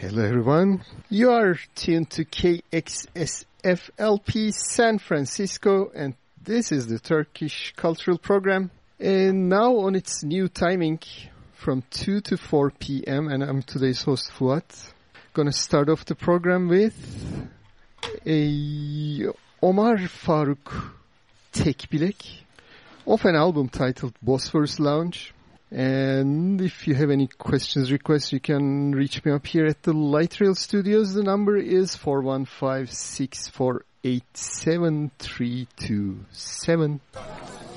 Hello everyone. You are tuned to KXSFLP San Francisco and this is the Turkish Cultural Program. And now on its new timing from 2 to 4 p.m. and I'm today's host Fuat. Gonna start off the program with a Omar Faruk Tekbilek of an album titled Bosphorus Lounge. And if you have any questions, requests, you can reach me up here at the Light Rail Studios. The number is 415-648-7327. Evet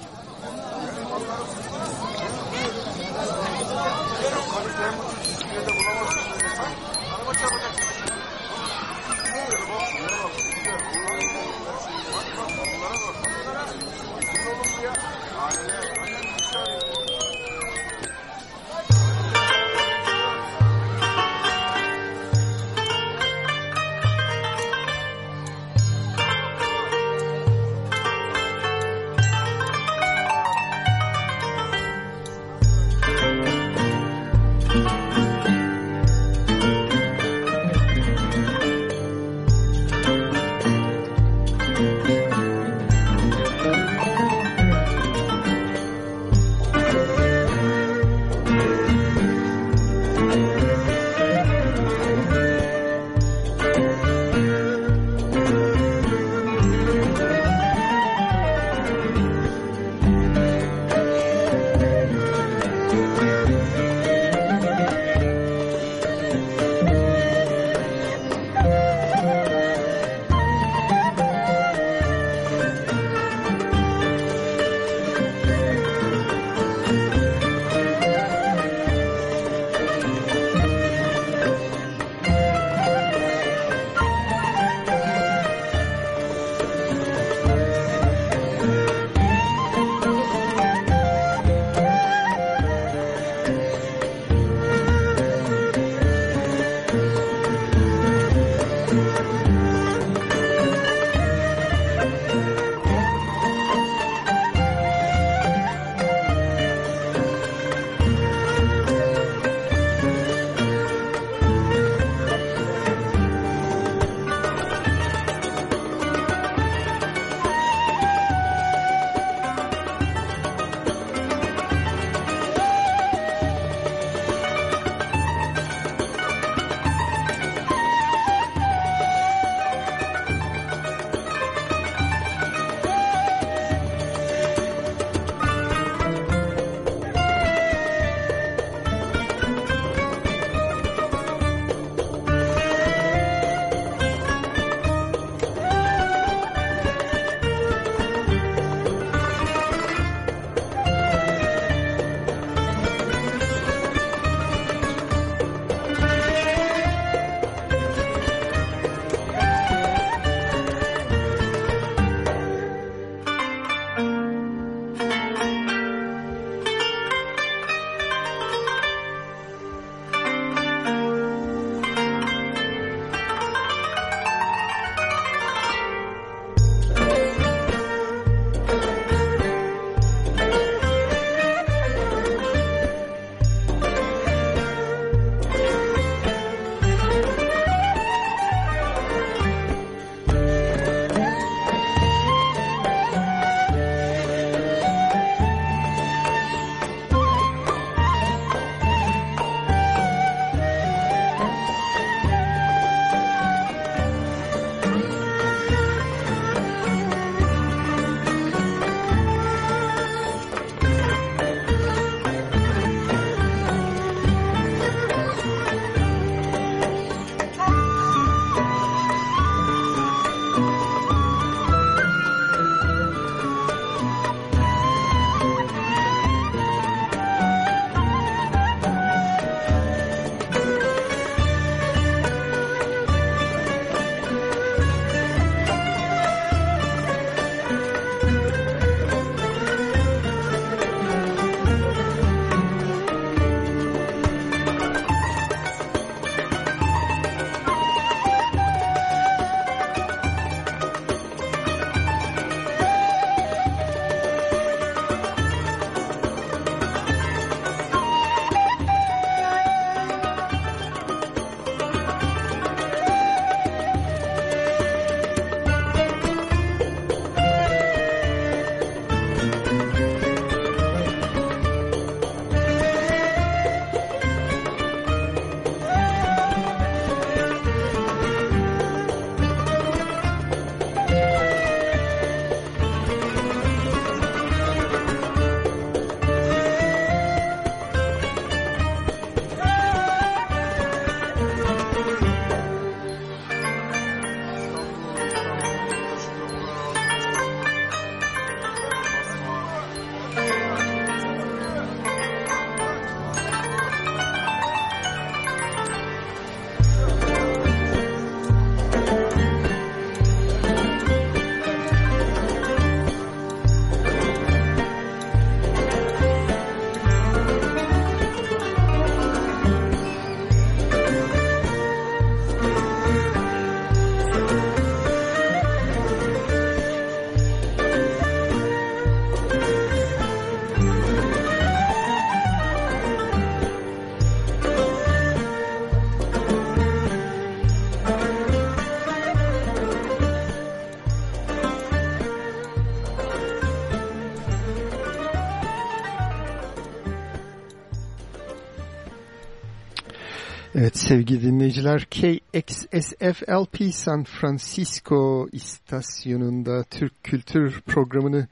sevgili dinleyiciler KXSFLP San Francisco istasyonunda Türk Kültür programını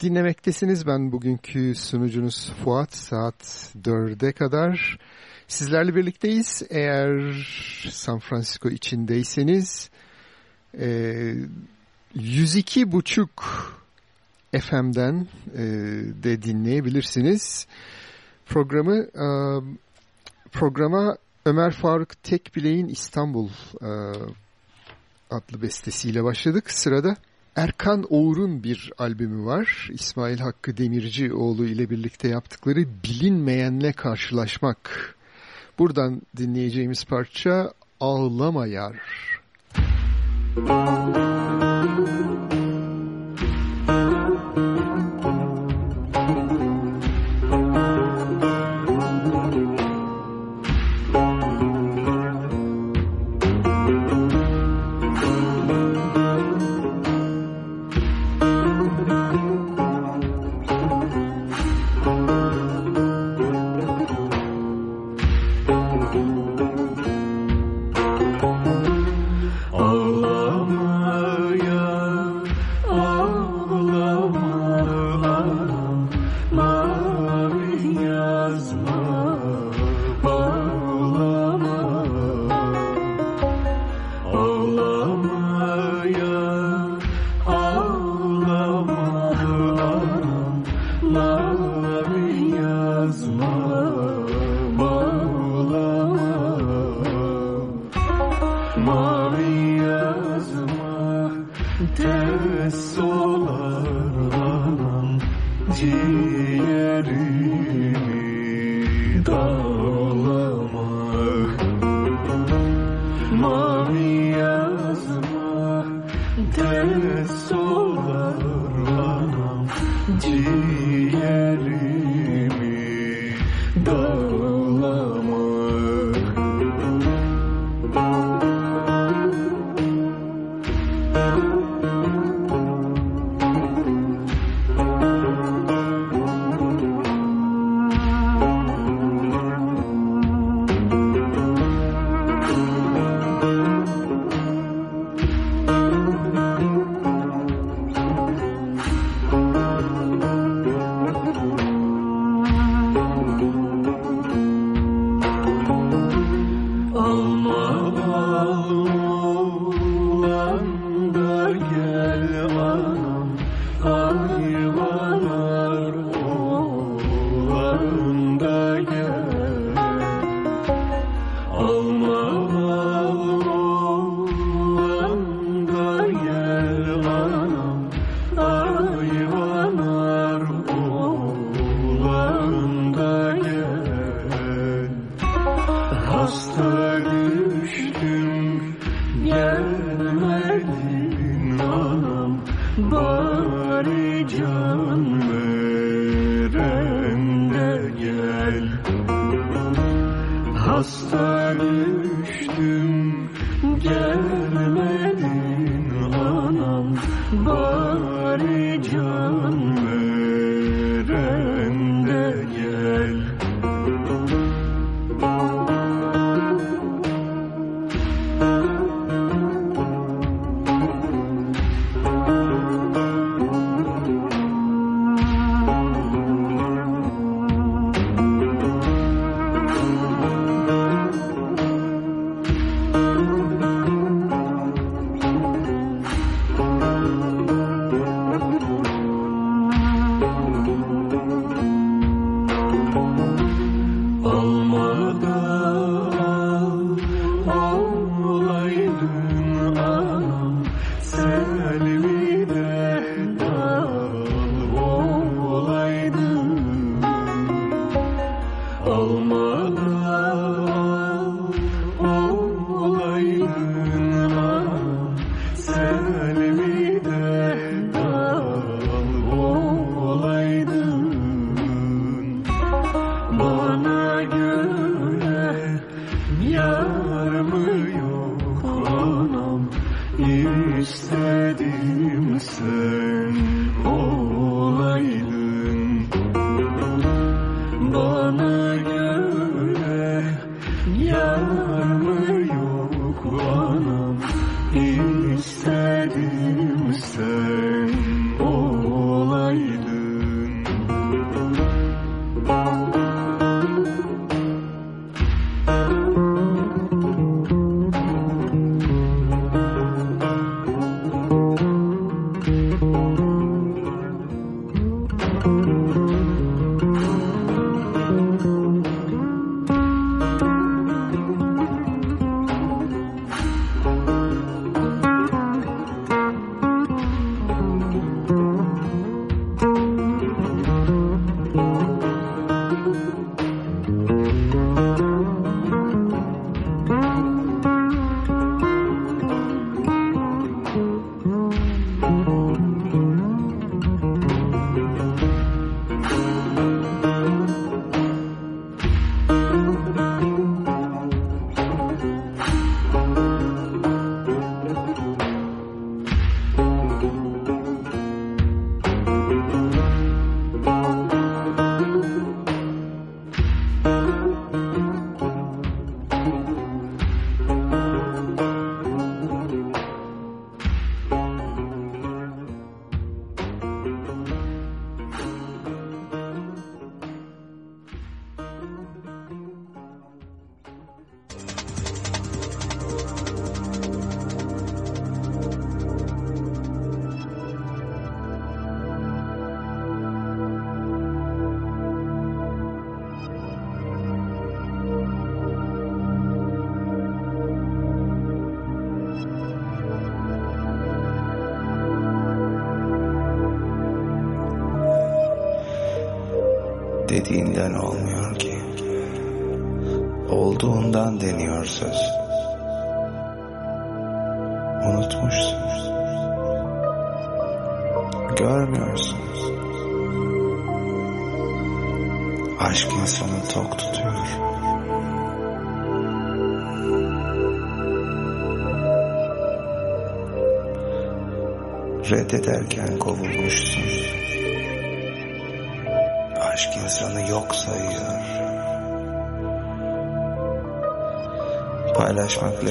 dinlemektesiniz. Ben bugünkü sunucunuz Fuat saat 4'e kadar sizlerle birlikteyiz. Eğer San Francisco içindeyseniz e, 102.5 FM'den e, de dinleyebilirsiniz. Programı e, programa Ömer Faruk Tekbilek'in İstanbul e, adlı bestesiyle başladık. Sırada Erkan Oğur'un bir albümü var. İsmail Hakkı Demircioğlu ile birlikte yaptıkları Bilinmeyenle Karşılaşmak. Buradan dinleyeceğimiz parça Ağlama Yar. Müzik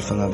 Paylaşmak lafına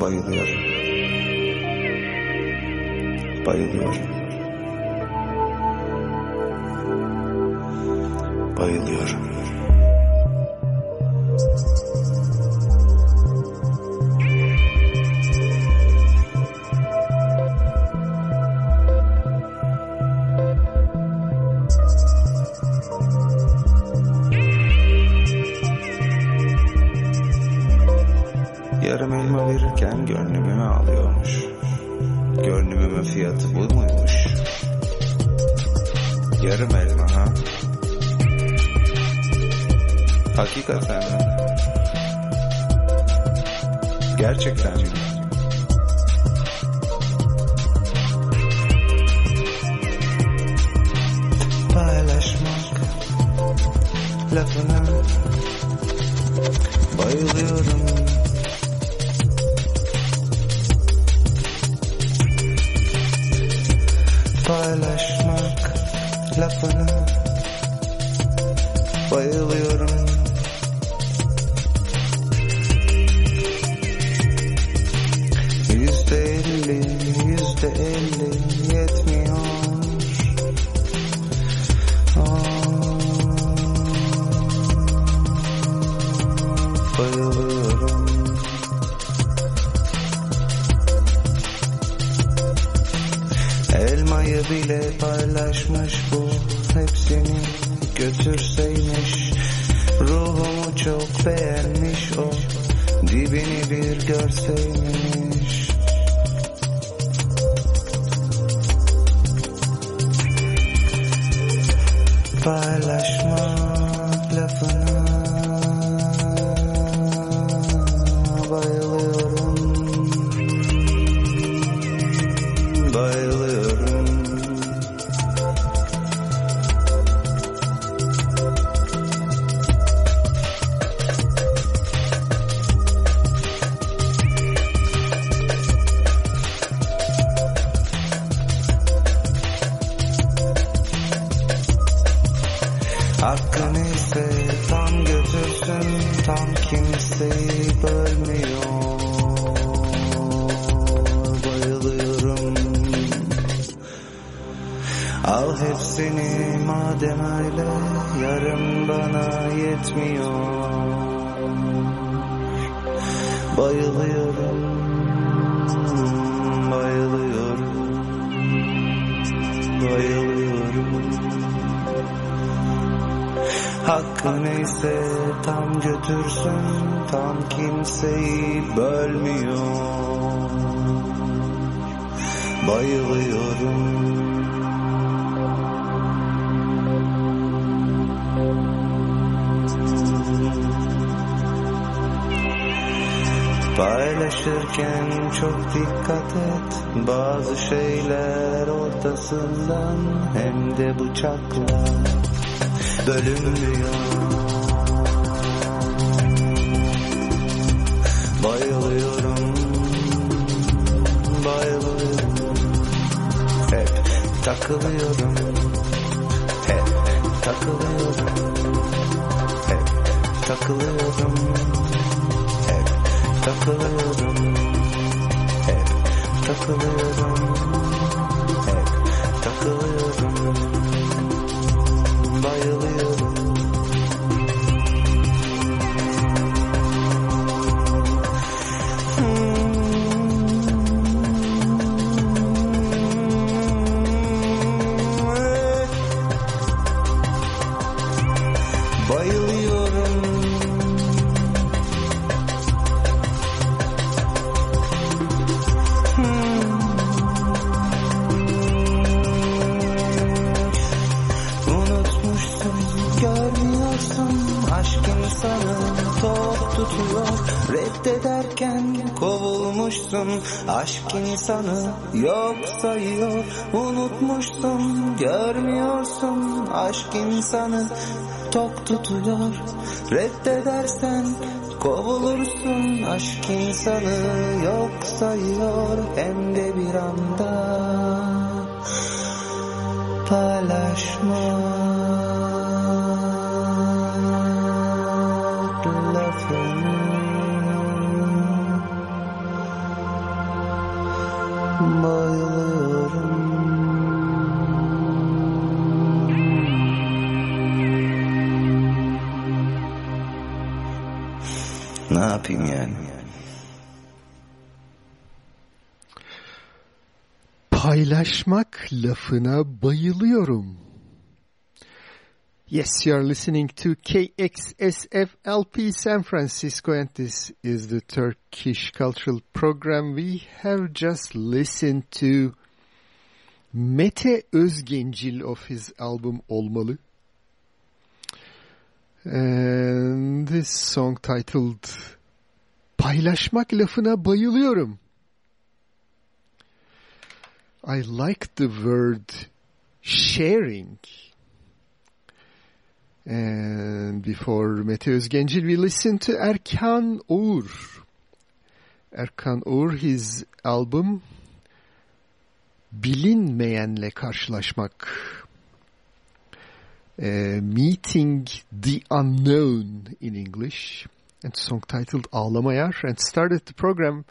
bıçakla Bölünmüyor. Bayılıyorum. Bayılıyorum. Hep takılıyorum. Hep takılıyorum. Hep takılıyorum. Hep takılıyorum. Hep takılıyorum insanı. Yok sayıyor Unutmuşsun görmüyorsun Aşk insanı. Tok tutuyor Reddedersen kovulursun Aşk insanı. Yok sayıyor Hem de bir anda paylaşmak Paylaşmak lafına bayılıyorum. Yes, you are listening to KXSFLP San Francisco and this is the Turkish Cultural Program. We have just listened to Mete Özgencil of his album Olmalı. And this song titled Paylaşmak lafına bayılıyorum. I like the word sharing. And before Mete Özgencil, we listen to Erkan Oğur. Erkan Oğur, his album Bilinmeyenle Karşılaşmak. Uh, Meeting the Unknown in English. And song titled Ağlamayar. And started the program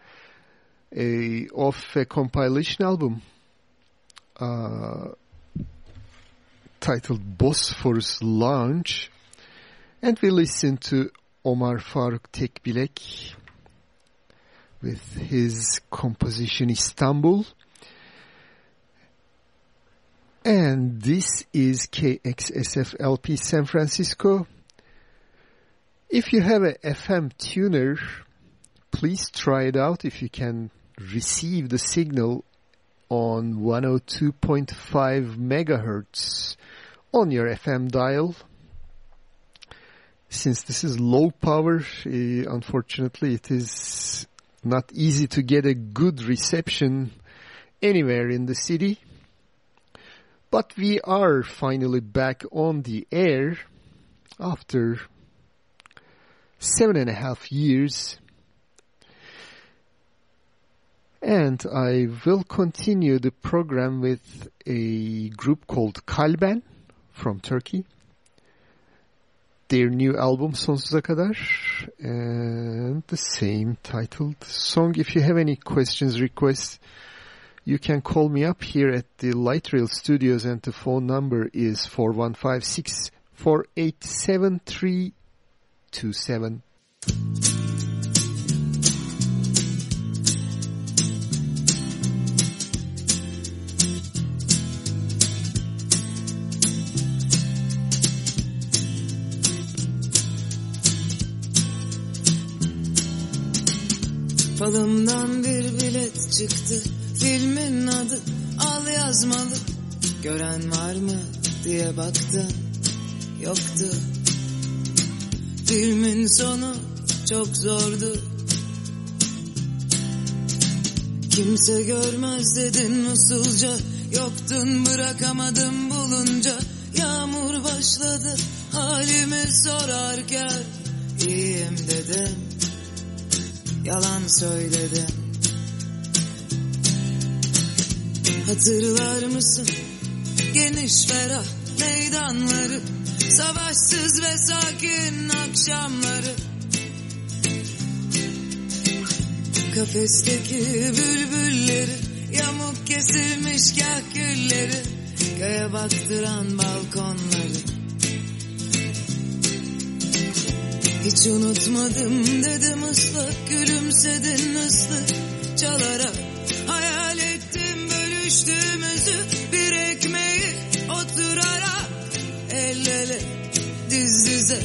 uh, of a compilation album uh, titled Bosphorus Lounge. And we listened to Omar Faruk Tekbilek with his composition Istanbul. And this is KXSFLP San Francisco. If you have a FM tuner, please try it out if you can receive the signal on 102.5 megahertz on your FM dial. Since this is low power, uh, unfortunately it is not easy to get a good reception anywhere in the city. But we are finally back on the air after seven and a half years. And I will continue the program with a group called Kalben from Turkey. Their new album Sonsuza Kadar and the same titled song. If you have any questions, requests, you can call me up here at the Light Rail Studios and the phone number is 4156 487 Falımdan bir bilet çıktı Filmin adı al yazmalı. Gören var mı diye baktım Yoktu. Filmin sonu çok zordu. Kimse görmez dedin usulca. Yoktun bırakamadım bulunca. Yağmur başladı halimi sorarken. İyiyim dedim. Yalan söyledim Hatırlar mısın? Geniş ferah meydanları Savaşsız ve sakin akşamları. Kafesteki bülbülleri Yamuk kesilmiş kahkülleri Göğe baktıran balkonları. Hiç unutmadım dedim ıslak Gülümsedin ıslık çalarak bölüştüğümüzü Bir ekmeği oturarak El ele diz dize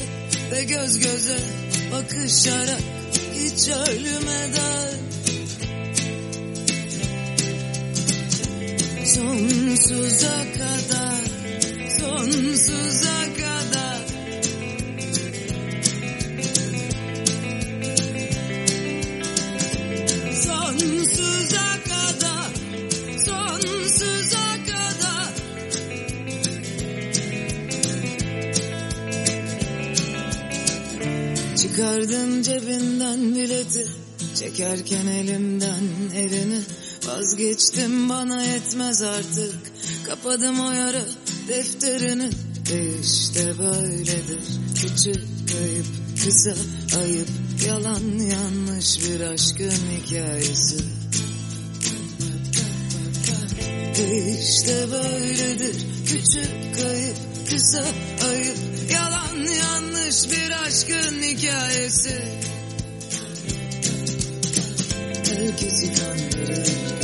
ve göz göze Bakışarak hiç ölmeden. Sonsuza kadar Sonsuza kadar Çıkardım cebinden bileti Çekerken elimden elini. Vazgeçtim bana yetmez artık. Kapadım o yara defterini. Ve işte böyledir. Küçük kayıp kısa ayıp. Yalan yanlış bir aşkın hikayesi. Ve işte böyledir. Küçük kayıp kısa ayıp. Yalan yanlış bir aşkın hikayesi. Herkesi kandırır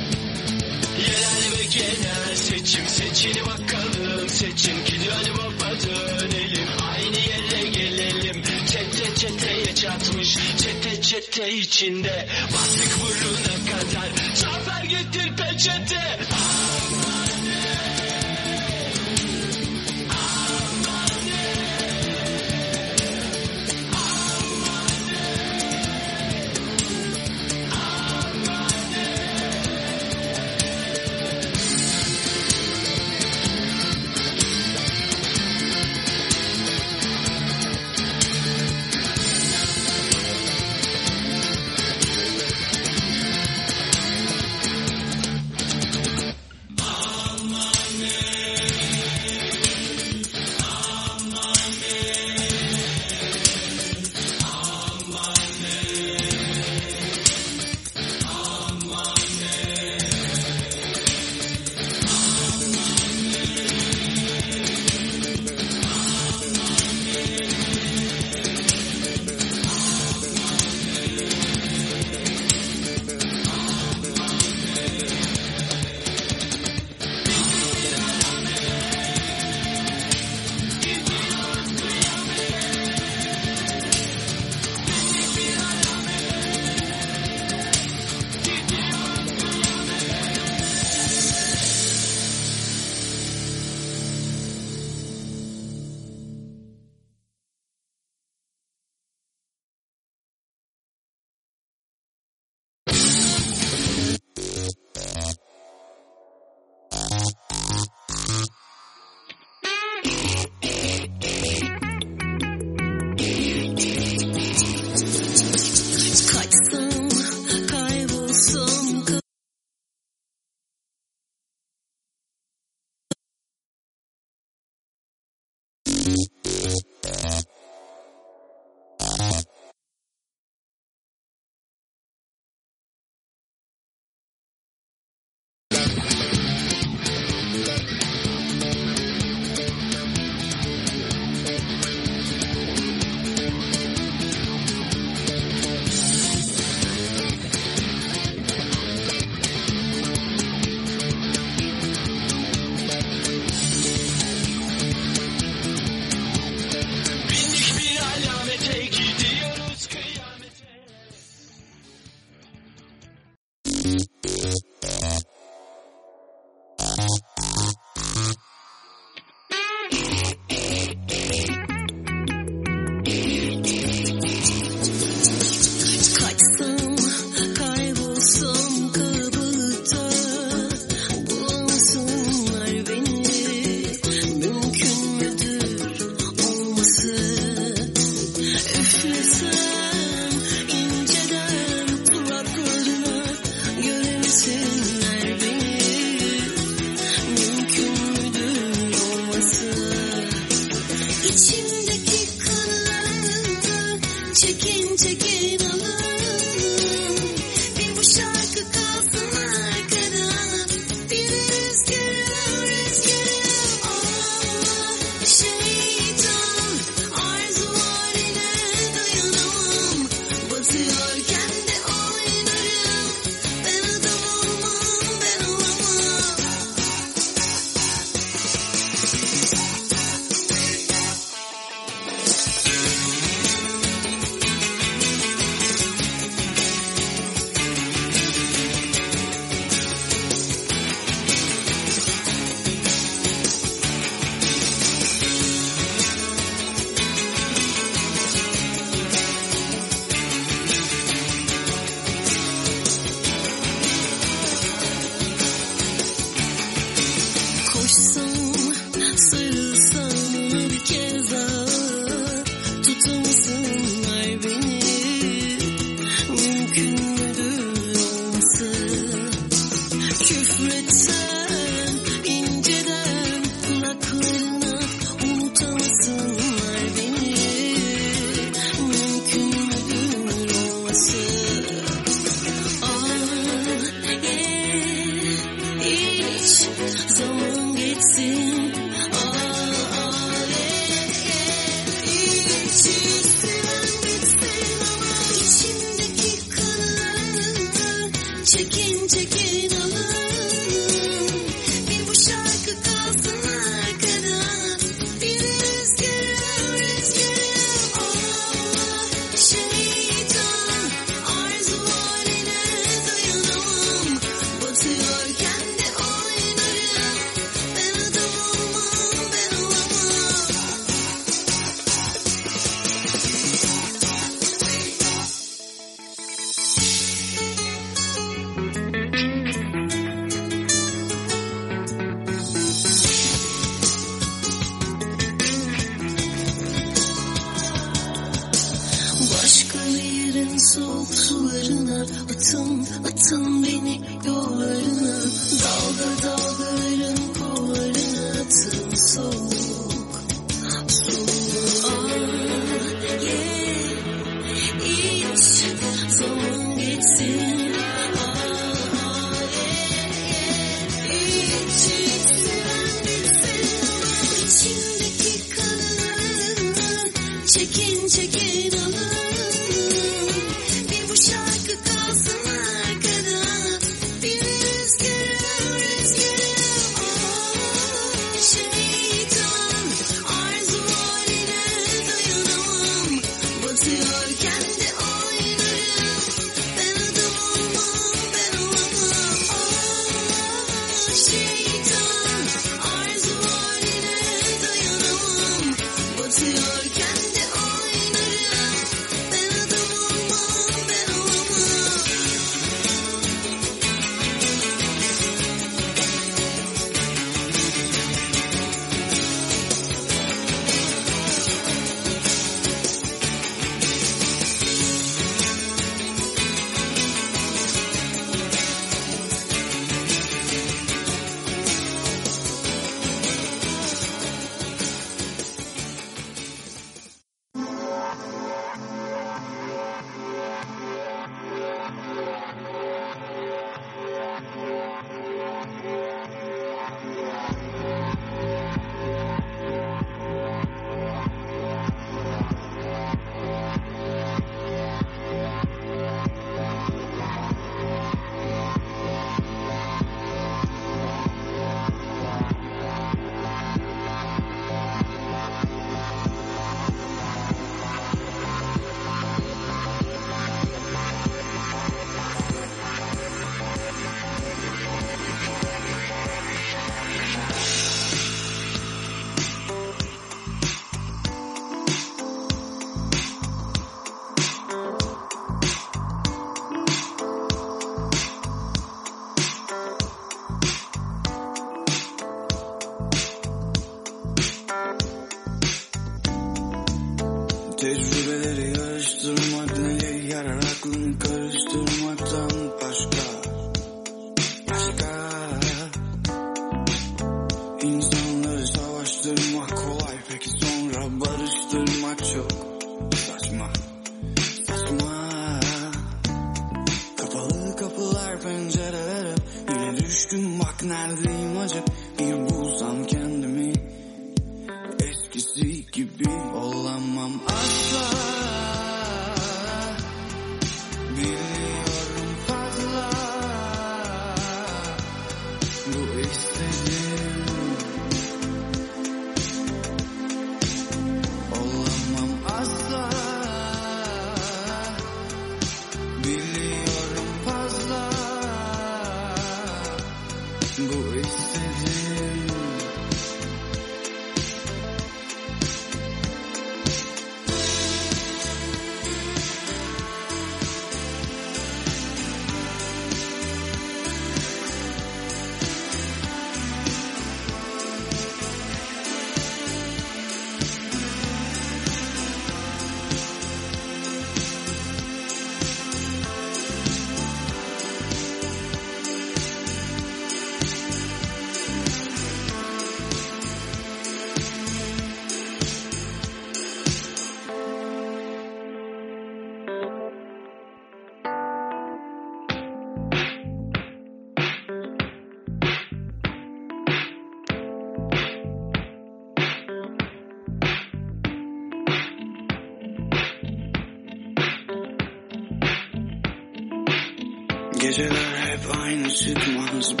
aynı çıkmaz Barlar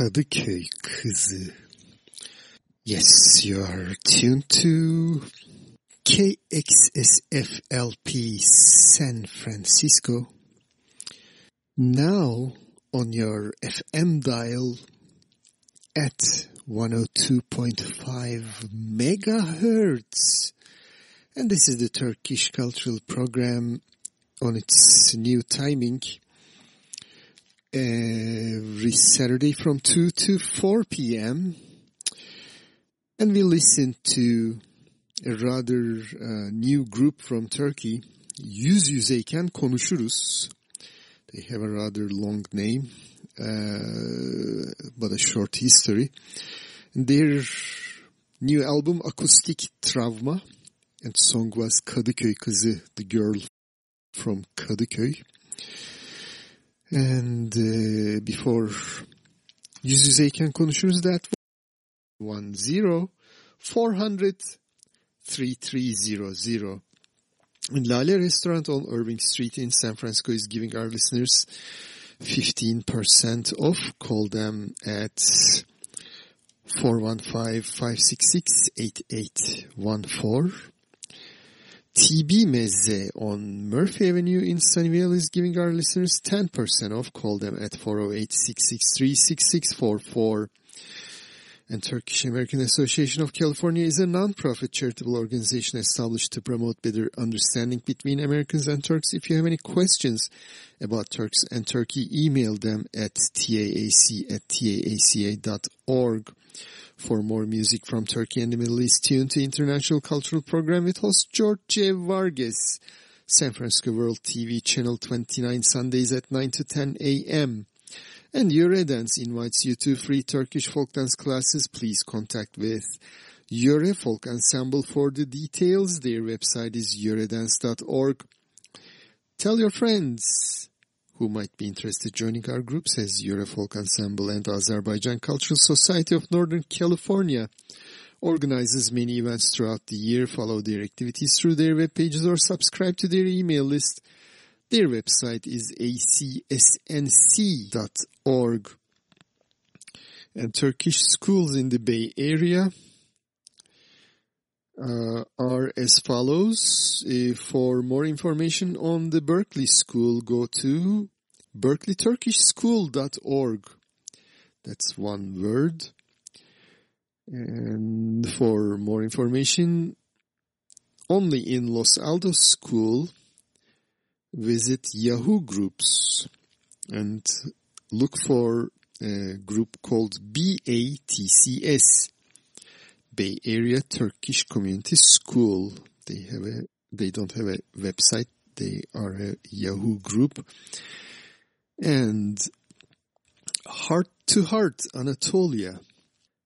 Kadıköy Kızı. Yes, you are tuned to KXSFLP San Francisco. Now on your FM dial at 102.5 megahertz. And this is the Turkish Cultural Program on its new timing every Saturday from 2 to 4 p.m. And we listen to a rather uh, new group from Turkey, Yüzyüzeyken Konuşuruz. They have a rather long name, uh, but a short history. And their new album, Acoustic Travma, and song was Kadıköy Kızı, the girl from Kadıköy. And uh, before yüz yüzeyken konuşuruz that 10 400 3300 and Lale Restaurant on Irving Street in San Francisco is giving our listeners 15% off. Call them at 415-566-8814. TB Meze on Murphy Avenue in Sunnyvale is giving our listeners 10% off. Call them at 408-663-6644. And Turkish American Association of California is a non-profit charitable organization established to promote better understanding between Americans and Turks. If you have any questions about Turks and Turkey, email them at taac at taaca.org. For more music from Turkey and the Middle East, tune to International Cultural Program with host George Vargas, San Francisco World TV, Channel 29, Sundays at 9 to 10 a.m. And Eurodance invites you to free Turkish folk dance classes. Please contact with Eurofolk Ensemble for the details. Their website is eurodance.org. Tell your friends who might be interested joining our group, says Eurofolk Ensemble and Azerbaijan Cultural Society of Northern California organizes many events throughout the year. Follow their activities through their web pages or subscribe to their email list. Their website is acsnc.org. And Turkish schools in the Bay Area uh, are as follows. Uh, for more information on the Berkeley School, go to berkeleyturkishschool.org. That's one word. And for more information only in Los Altos School, visit Yahoo Groups and look for a group called BATCS, Bay Area Turkish Community School. They have a they don't have a website. They are a Yahoo group. And Heart to Heart Anatolia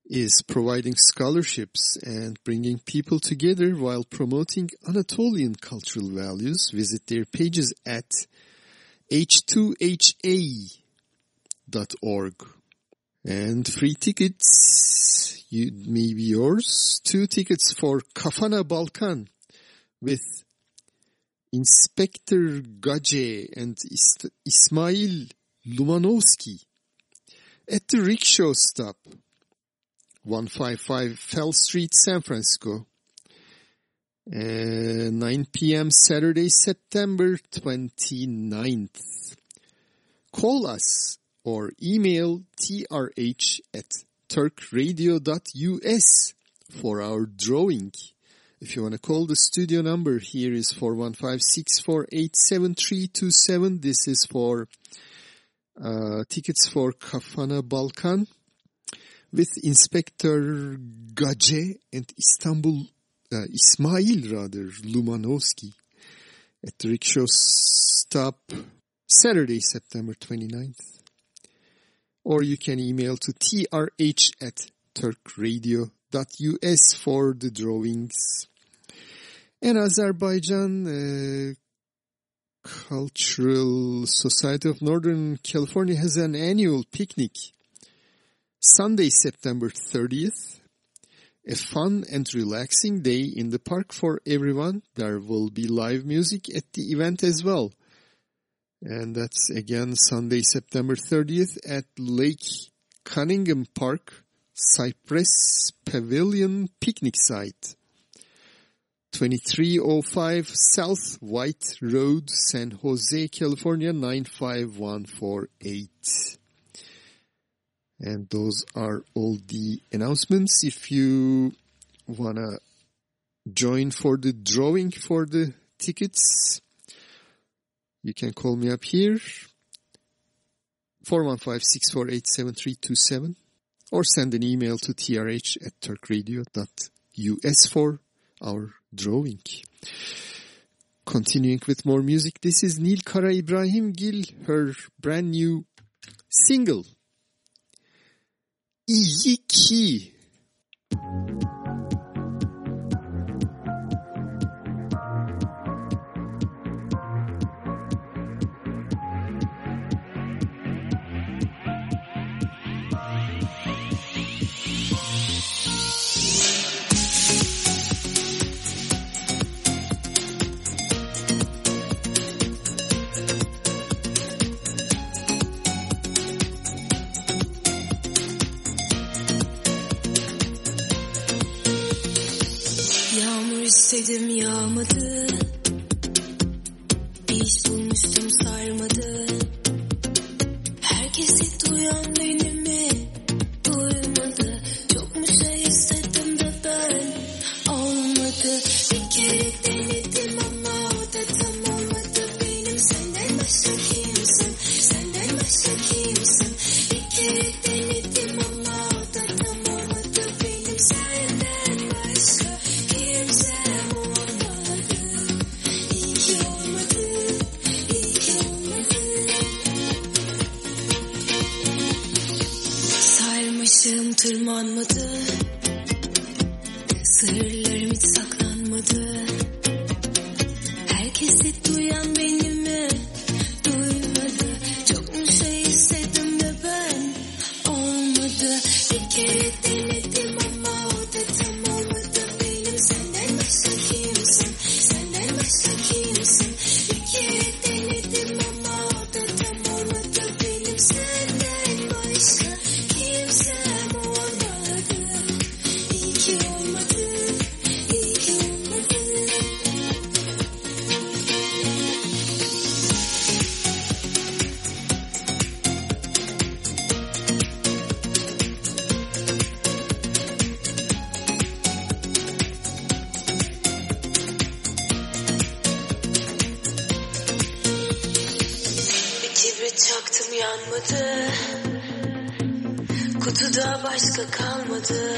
is providing scholarships and bringing people together while promoting Anatolian cultural values. Visit their pages at h2ha.org. And free tickets you, yours. Two tickets for Kafana Balkan with Inspector Gadje and Is- Ismail Lumanovski at the rickshaw stop, 155 Fell Street, San Francisco. Uh, 9 p.m. Saturday, September 29th. Call us or email trh at turkradio.us for our drawing. If you want to call the studio number, here is 415-648-7327. This is for uh, tickets for Kafana Balkan with Inspector Gadje and Istanbul, uh, Ismail rather, Lumanovski at the rickshaw stop Saturday, September 29th. Or you can email to trh at turkradio.us for the drawings. And Azerbaijan uh, Cultural Society of Northern California has an annual picnic Sunday, September 30th. A fun and relaxing day in the park for everyone. There will be live music at the event as well. And that's again Sunday, September 30th at Lake Cunningham Park, Cypress Pavilion Picnic Site. 2305 South White Road, San Jose, California 95148. And those are all the announcements. If you wanna join for the drawing for the tickets, you can call me up here. 415-648-7327 or send an email to trh at turkradio.us for our drawing. Continuing with more music, this is Nil Karaibrahimgil, her brand new single. İyi ki. Yağmur istedim yağmadı yanmadı Kutuda başka kalmadı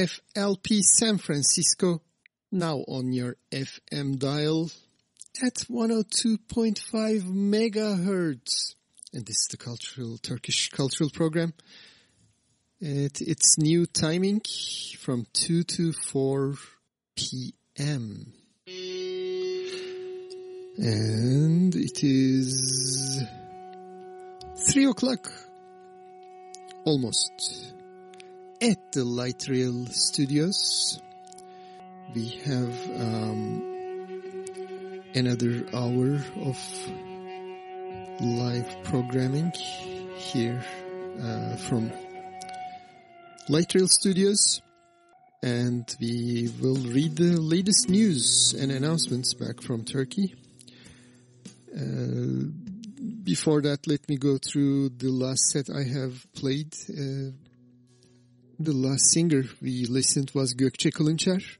KXSFLP San Francisco, now on your FM dial at 102.5 megahertz. And this is the cultural, Turkish cultural program. At its new timing from 2 to 4 p.m. And it is 3 o'clock almost at the Light Rail Studios. We have um, another hour of live programming here uh, from Light Rail Studios. And we will read the latest news and announcements back from Turkey. Uh, before that, let me go through the last set I have played. Uh, the last singer we listened was Gökçe Kılınçer.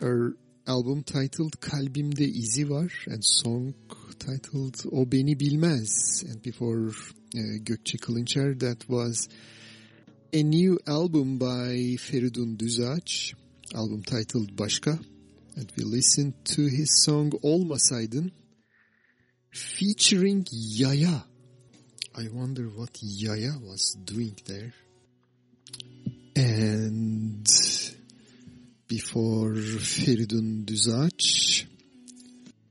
Her album titled Kalbimde İzi Var and song titled O Beni Bilmez. And before uh, Gökçe Kılınçer, that was a new album by Feridun Düzağaç, album titled Başka. And we listened to his song Olmasaydın featuring Yaya. I wonder what Yaya was doing there. And before Feridun Düzağaç,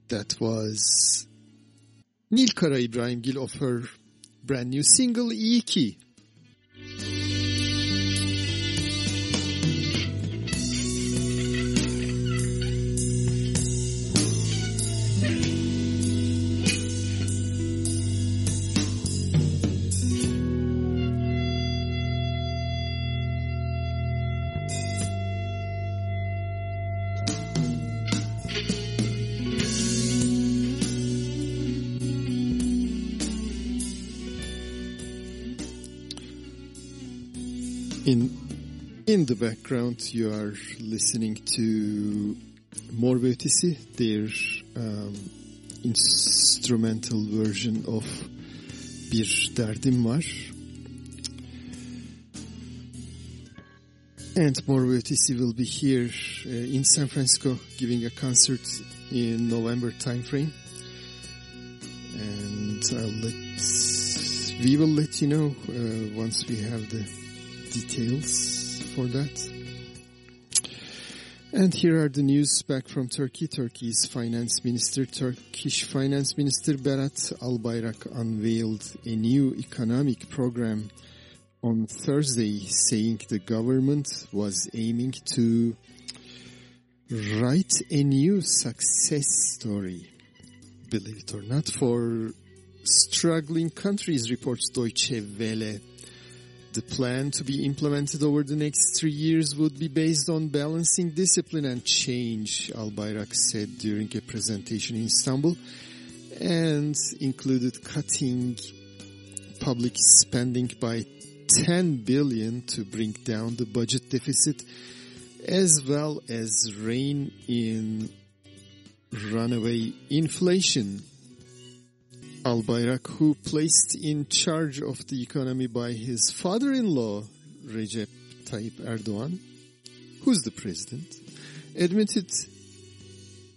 that was Nil Karaibrahimgil of her brand new single İyi Ki. In in the background, you are listening to Mor their um, instrumental version of Bir Derdim Var. And Mor will be here uh, in San Francisco giving a concert in November timeframe. And I'll let, we will let you know uh, once we have the details for that. And here are the news back from Turkey. Turkey's finance minister, Turkish finance minister Berat Albayrak unveiled a new economic program on Thursday saying the government was aiming to write a new success story, believe it or not, for struggling countries, reports Deutsche Welle. The plan to be implemented over the next three years would be based on balancing discipline and change, Albayrak said during a presentation in Istanbul, and included cutting public spending by 10 billion to bring down the budget deficit, as well as rein in runaway inflation. Albayrak, who placed in charge of the economy by his father-in-law, Recep Tayyip Erdogan, who's the president, admitted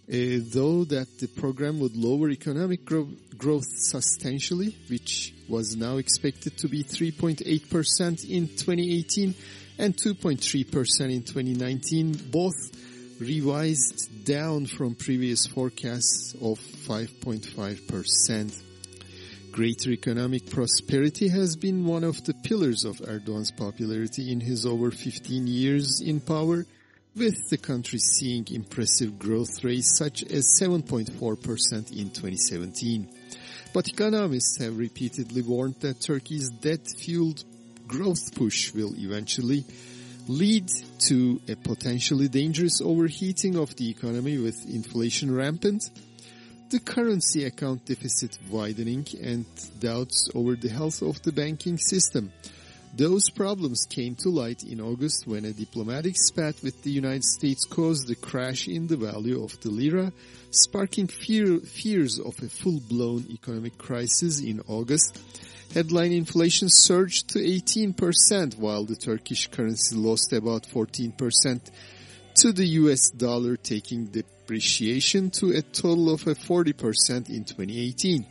uh, though that the program would lower economic gro- growth substantially, which was now expected to be 3.8% in 2018 and 2.3% in 2019, both revised down from previous forecasts of 5.5%. Greater economic prosperity has been one of the pillars of Erdogan's popularity in his over 15 years in power, with the country seeing impressive growth rates such as 7.4% in 2017. But economists have repeatedly warned that Turkey's debt-fueled growth push will eventually lead to a potentially dangerous overheating of the economy with inflation rampant, the currency account deficit widening and doubts over the health of the banking system. Those problems came to light in August when a diplomatic spat with the United States caused a crash in the value of the lira, sparking fear, fears of a full-blown economic crisis in August. Headline inflation surged to 18% while the Turkish currency lost about 14% to the US dollar taking depreciation to a total of a 40% in 2018.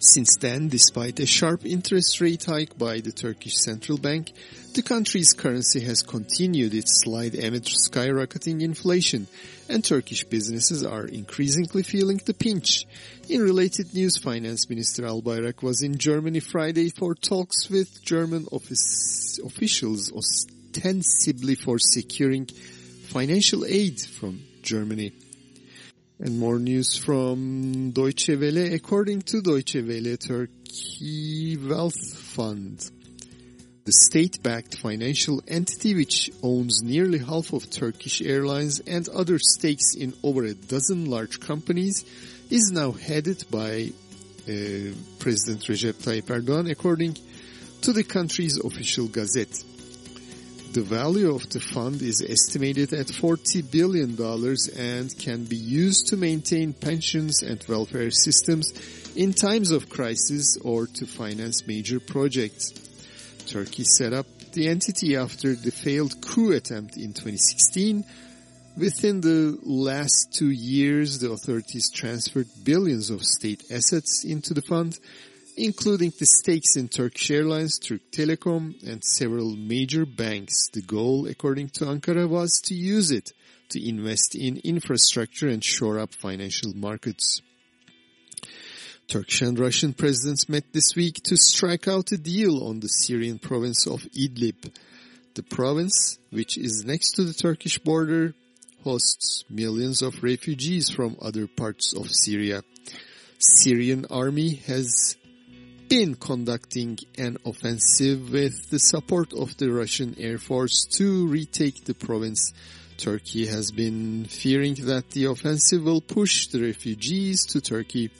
Since then, despite a sharp interest rate hike by the Turkish Central Bank, the country's currency has continued its slide amid skyrocketing inflation, and Turkish businesses are increasingly feeling the pinch. In related news, Finance Minister Albayrak was in Germany Friday for talks with German office officials ostensibly for securing financial aid from Germany. And more news from Deutsche Welle. According to Deutsche Welle, Turkey Wealth Fund, the state-backed financial entity which owns nearly half of Turkish Airlines and other stakes in over a dozen large companies, is now headed by uh, President Recep Tayyip Erdogan, according to the country's official gazette. The value of the fund is estimated at $40 billion and can be used to maintain pensions and welfare systems in times of crisis or to finance major projects. Turkey set up the entity after the failed coup attempt in 2016. Within the last two years, the authorities transferred billions of state assets into the fund, including the stakes in Turkish Airlines, Turk Telecom, and several major banks. The goal, according to Ankara, was to use it to invest in infrastructure and shore up financial markets. Turkish and Russian presidents met this week to strike out a deal on the Syrian province of Idlib. The province, which is next to the Turkish border, hosts millions of refugees from other parts of Syria. Syrian army has been conducting an offensive with the support of the Russian Air Force to retake the province. Turkey has been fearing that the offensive will push the refugees to Turkey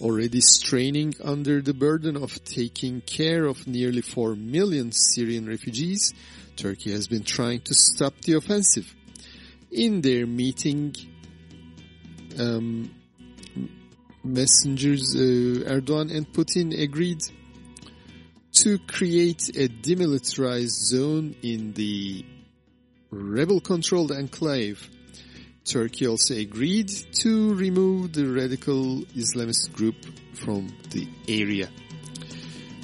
already straining under the burden of taking care of nearly 4 million Syrian refugees, Turkey has been trying to stop the offensive. In their meeting, um, messengers uh, Erdogan and Putin agreed to create a demilitarized zone in the rebel-controlled enclave Turkey also agreed to remove the radical Islamist group from the area.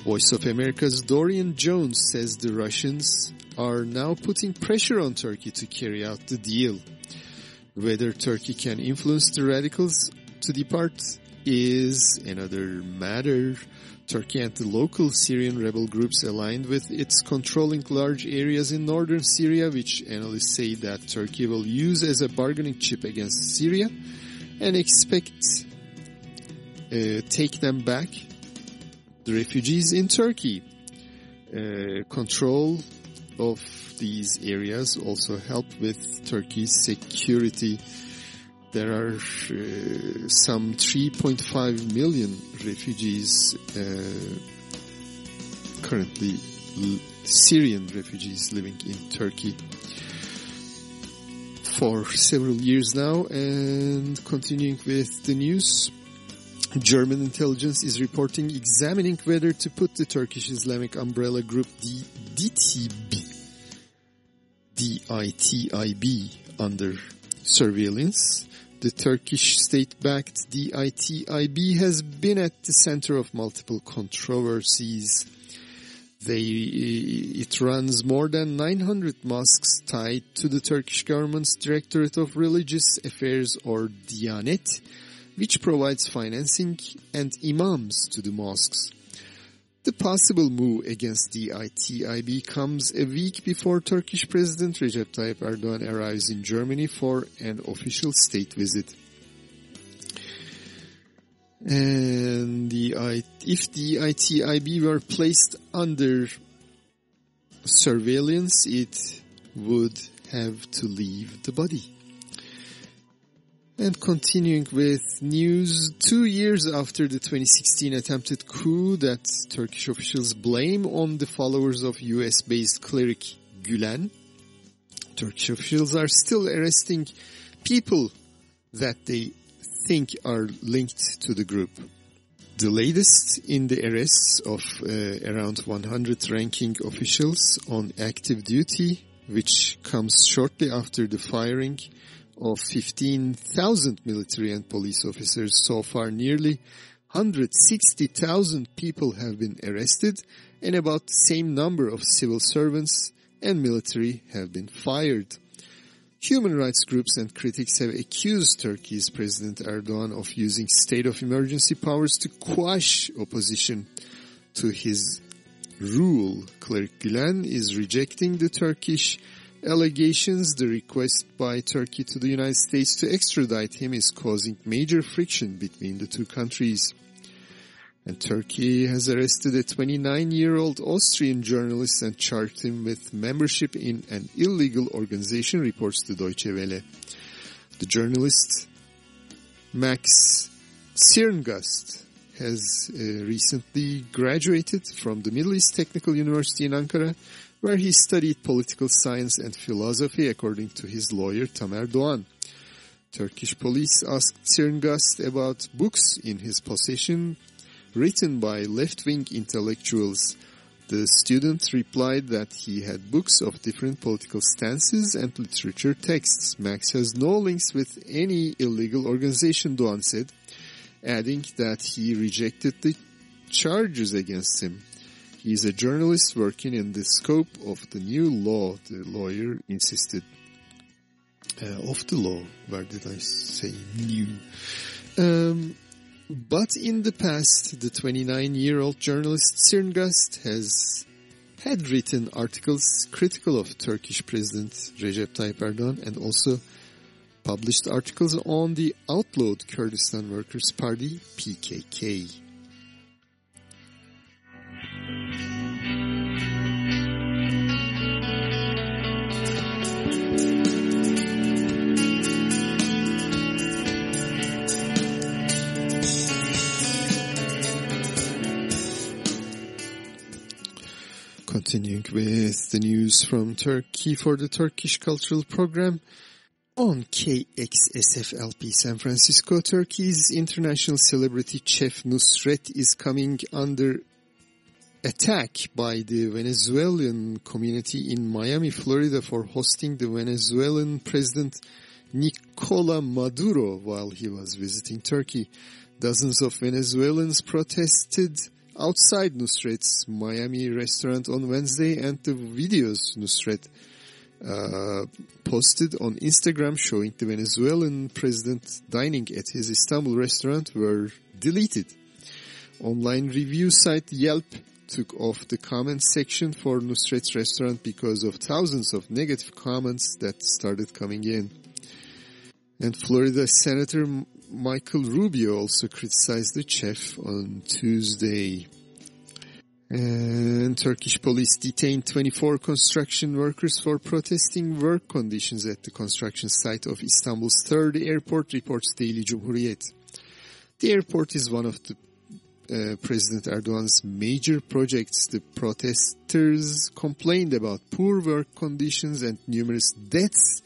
Voice of America's Dorian Jones says the Russians are now putting pressure on Turkey to carry out the deal. Whether Turkey can influence the radicals to depart is another matter. Turkey and the local Syrian rebel groups aligned with its controlling large areas in northern Syria, which analysts say that Turkey will use as a bargaining chip against Syria and expect uh, take them back. The refugees in Turkey uh, control of these areas also help with Turkey's security there are uh, some 3.5 million refugees uh, currently Syrian refugees living in Turkey for several years now. And continuing with the news German intelligence is reporting examining whether to put the Turkish Islamic umbrella group D- DTB DITIB under surveillance the Turkish state-backed DITIB has been at the center of multiple controversies. They, uh, it runs more than 900 mosques tied to the Turkish government's Directorate of Religious Affairs or Diyanet, which provides financing and imams to the mosques. The possible move against DITIB comes a week before Turkish President Recep Tayyip Erdogan arrives in Germany for an official state visit. And the if DITIB were placed under surveillance, it would have to leave the body. And continuing with news, two years after the 2016 attempted coup that Turkish officials blame on the followers of US-based cleric Gülen, Turkish officials are still arresting people that they think are linked to the group. The latest in the arrests of uh, around 100 ranking officials on active duty, which comes shortly after the firing of 15,000 military and police officers so far nearly 160,000 people have been arrested and about the same number of civil servants and military have been fired. Human rights groups and critics have accused Turkey's President Erdogan of using state of emergency powers to quash opposition to his rule. Cleric Gülen is rejecting the Turkish allegations, the request by Turkey to the United States to extradite him is causing major friction between the two countries. And Turkey has arrested a 29-year-old Austrian journalist and charged him with membership in an illegal organization, reports the Deutsche Welle. The journalist Max Zirngast has uh, recently graduated from the Middle East Technical University in Ankara where he studied political science and philosophy according to his lawyer Tamer Doğan. Turkish police asked Zirngast about books in his possession written by left-wing intellectuals. The student replied that he had books of different political stances and literature texts. Max has no links with any illegal organization, Doğan said, adding that he rejected the charges against him. He is a journalist working in the scope of the new law, the lawyer insisted. Uh, of the law, where did I say new? Um, but in the past, the 29-year-old journalist Zirngast has had written articles critical of Turkish President Recep Tayyip Erdogan and also published articles on the outlawed Kurdistan Workers' Party, PKK. Continuing with the news from Turkey for the Turkish Cultural Program. On KXSFLP San Francisco, Turkey's international celebrity chef Nusret is coming under attack by the Venezuelan community in Miami, Florida for hosting the Venezuelan president Nicola Maduro while he was visiting Turkey. Dozens of Venezuelans protested outside Nusret's Miami restaurant on Wednesday and the videos Nusret uh, posted on Instagram showing the Venezuelan president dining at his Istanbul restaurant were deleted. Online review site Yelp took off the comments section for Nusret's restaurant because of thousands of negative comments that started coming in. And Florida Senator Michael Rubio also criticized the chef on Tuesday. And Turkish police detained 24 construction workers for protesting work conditions at the construction site of Istanbul's third airport, reports Daily Cumhuriyet. The airport is one of the uh, President Erdogan's major projects. The protesters complained about poor work conditions and numerous deaths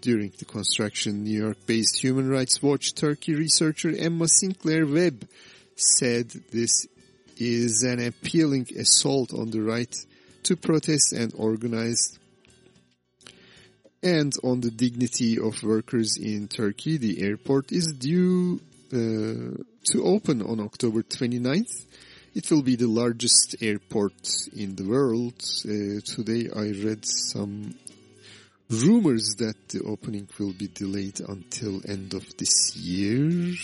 during the construction. New York-based Human Rights Watch Turkey researcher Emma Sinclair Webb said this is an appealing assault on the right to protest and organize and on the dignity of workers in Turkey. The airport is due uh, to open on October 29th. It will be the largest airport in the world. Uh, today I read some rumors that the opening will be delayed until end of this year.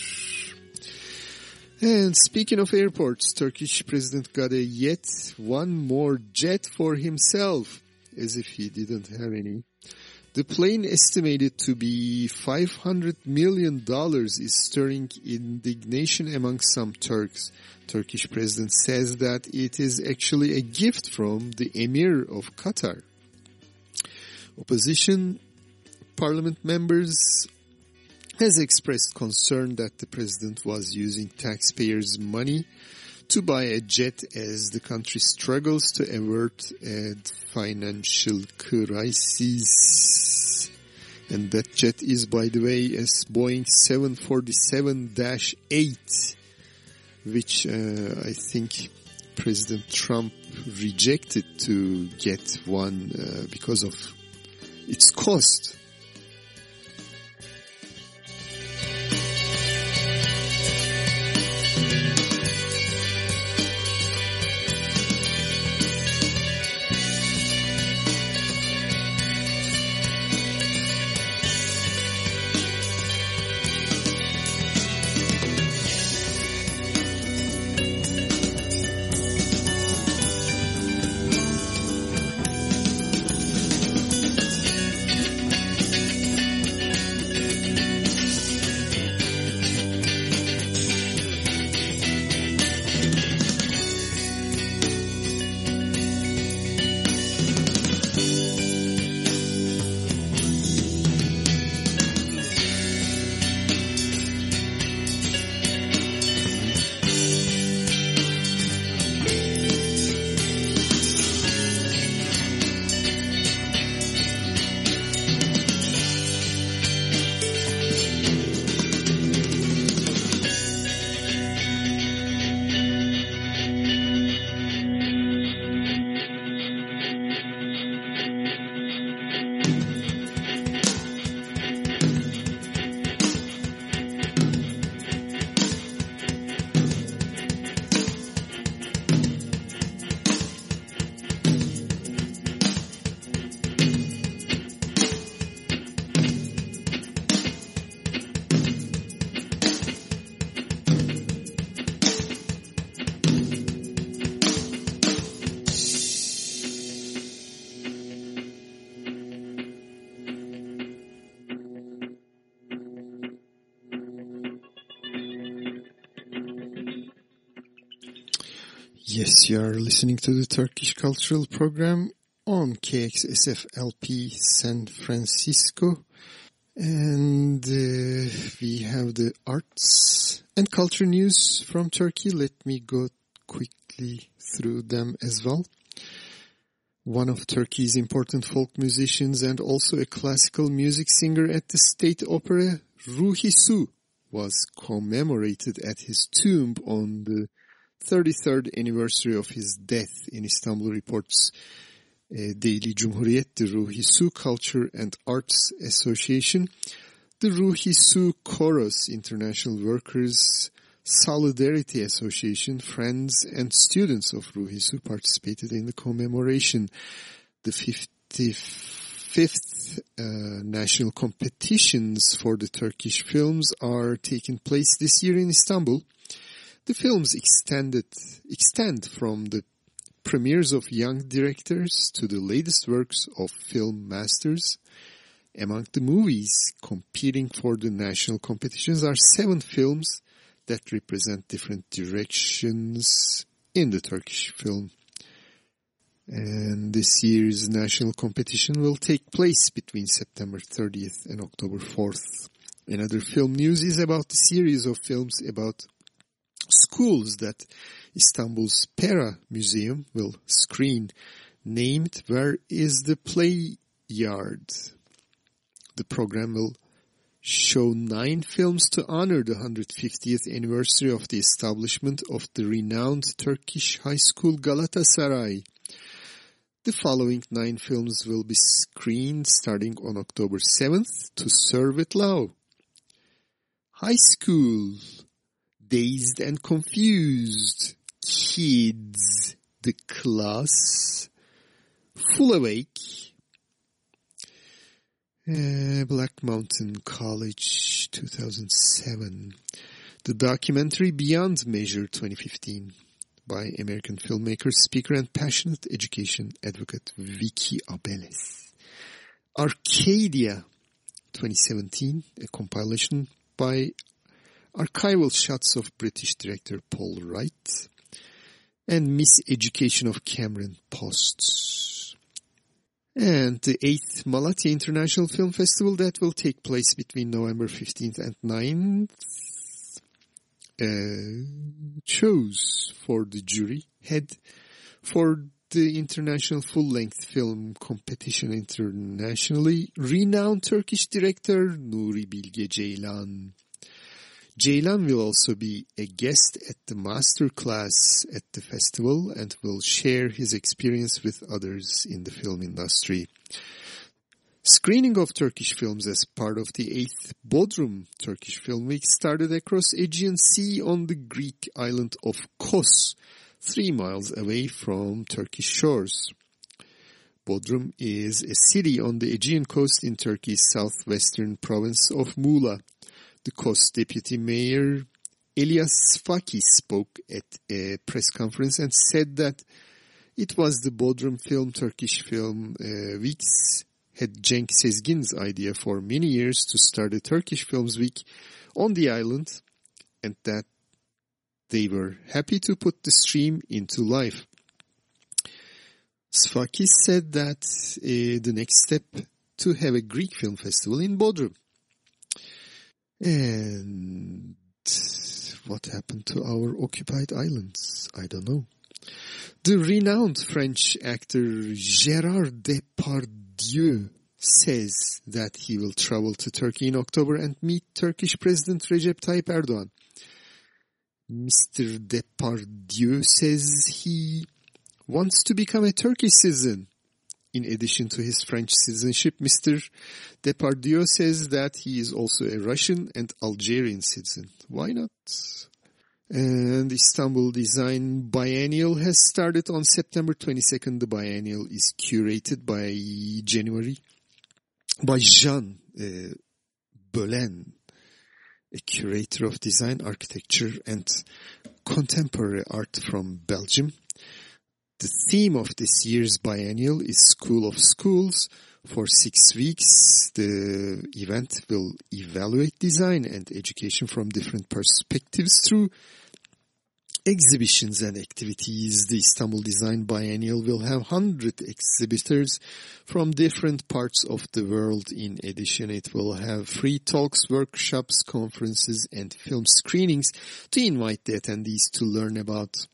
And speaking of airports, Turkish President got a yet one more jet for himself, as if he didn't have any. The plane estimated to be $500 million is stirring indignation among some Turks. Turkish president says that it is actually a gift from the Emir of Qatar. Opposition parliament members has expressed concern that the president was using taxpayers' money to buy a jet as the country struggles to avert a financial crisis. And that jet is, by the way, a Boeing 747-8, which uh, I think President Trump rejected to get one uh, because of its cost. Yes, you are listening to the Turkish Cultural Program on KXSFLP San Francisco. And uh, we have the arts and culture news from Turkey. Let me go quickly through them as well. One of Turkey's important folk musicians and also a classical music singer at the State Opera, Ruhi Su, was commemorated at his tomb on the 33rd anniversary of his death in Istanbul reports uh, Daily Cumhuriyet, the Ruhi Su Culture and Arts Association, the Ruhi Su Chorus International Workers Solidarity Association, friends and students of Ruhi Su participated in the commemoration. The 55th uh, national competitions for the Turkish films are taking place this year in Istanbul. The films extended extend from the premieres of young directors to the latest works of film masters. Among the movies competing for the national competitions are seven films that represent different directions in the Turkish film. And this year's national competition will take place between September 30th and October 4th. Another film news is about the series of films about schools that Istanbul's Pera Museum will screen, named Where is the Play Yard? The program will show nine films to honor the 150th anniversary of the establishment of the renowned Turkish high school Galatasaray. The following nine films will be screened starting on October 7th To Sir with Love. High School Dazed and Confused. Kids The Class Fully Awake. Uh, Black Mountain College 2007 The documentary Beyond Measure 2015 by American filmmaker, speaker and passionate education advocate Vicki Abeles. Arcadia 2017, a compilation by archival shots of British director Paul Wright and Miseducation of Cameron Post. And the 8th Malatya International Film Festival that will take place between November 15th and 9th uh, chose for the jury head for the international full-length film competition internationally renowned Turkish director Nuri Bilge Ceylan. Ceylan will also be a guest at the master class at the festival and will share his experience with others in the film industry. Screening of Turkish films as part of the 8th Bodrum Turkish Film Week started across Aegean Sea on the Greek island of Kos, three miles away from Turkish shores. Bodrum is a city on the Aegean coast in Turkey's southwestern province of Muğla. The Kos deputy mayor Elias Faki spoke at a press conference and said that it was the Bodrum Film Turkish Film uh, Weeks had Cenk Sezgin's idea for many years to start a Turkish Films Week on the island and that they were happy to put the stream into life. Sfakis said that uh, the next step to have a Greek film festival in Bodrum. And what happened to our occupied islands? I don't know. The renowned French actor Gérard Depardieu says that he will travel to Turkey in October and meet Turkish President Recep Tayyip Erdogan. Mr. Depardieu says he wants to become a Turkish citizen. In addition to his French citizenship, Mr. Depardieu says that he is also a Russian and Algerian citizen. Why not? And Istanbul Design Biennial has started on September 22nd. The biennial is curated by January by Jean uh, Boelen, a curator of design, architecture and contemporary art from Belgium. The theme of this year's biennial is School of Schools. For six weeks, the event will evaluate design and education from different perspectives through exhibitions and activities. The Istanbul Design Biennial will have 100 exhibitors from different parts of the world. In addition, it will have free talks, workshops, conferences, and film screenings to invite the attendees to learn about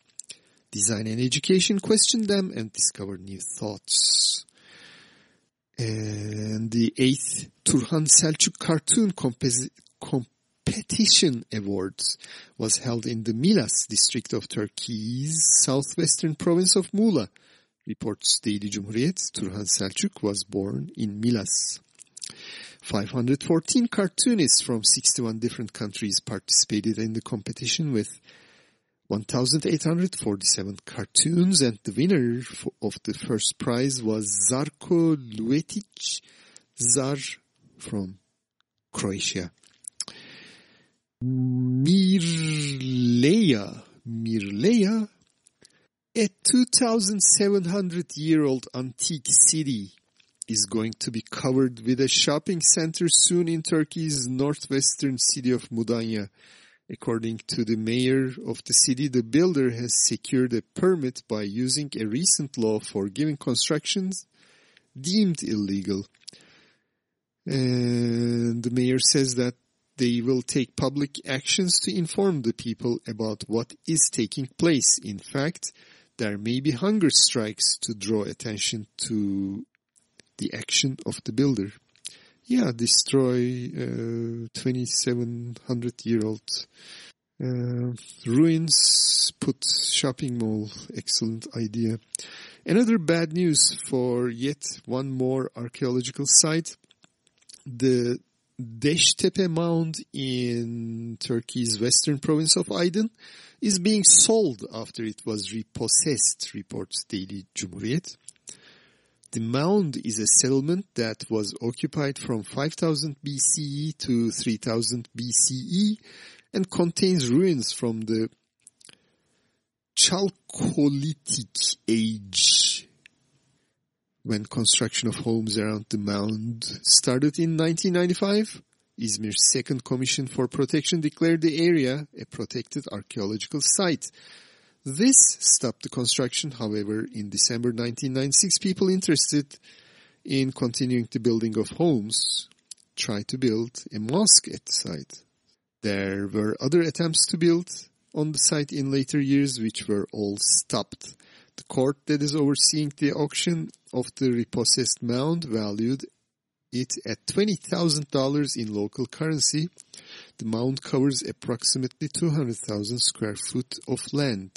design and education, question them, and discover new thoughts. And the eighth Turhan Selçuk Cartoon Compos- Competition Awards was held in the Milas district of Turkey's southwestern province of Muğla. Reports Daily Cumhuriyet, Turhan Selçuk was born in Milas. 514 cartoonists from 61 different countries participated in the competition with 1,847 cartoons and the winner of the first prize was Zarko Luetic Zar from Croatia. Myrleia, Myrleia, a 2,700 year old antique city is going to be covered with a shopping center soon in Turkey's northwestern city of Mudanya. According to the mayor of the city, the builder has secured a permit by using a recent law for giving constructions deemed illegal. And the mayor says that they will take public actions to inform the people about what is taking place. In fact, there may be hunger strikes to draw attention to the action of the builder. Yeah, destroy uh, 2700 year old uh, ruins, put shopping mall. Excellent idea. Another bad news for yet one more archaeological site. The Deştepe Mound in Turkey's western province of Aydın is being sold after it was repossessed, reports Daily Cumhuriyet. The mound is a settlement that was occupied from 5000 BCE to 3000 BCE and contains ruins from the Chalcolithic age when construction of homes around the mound started in 1995. Izmir's second commission for protection declared the area a protected archaeological site. This stopped the construction, however, in December 1996 people interested in continuing the building of homes tried to build a mosque at the site. There were other attempts to build on the site in later years which were all stopped. The court that is overseeing the auction of the repossessed mound valued it at $20,000 in local currency. The mound covers approximately 200,000 square foot of land.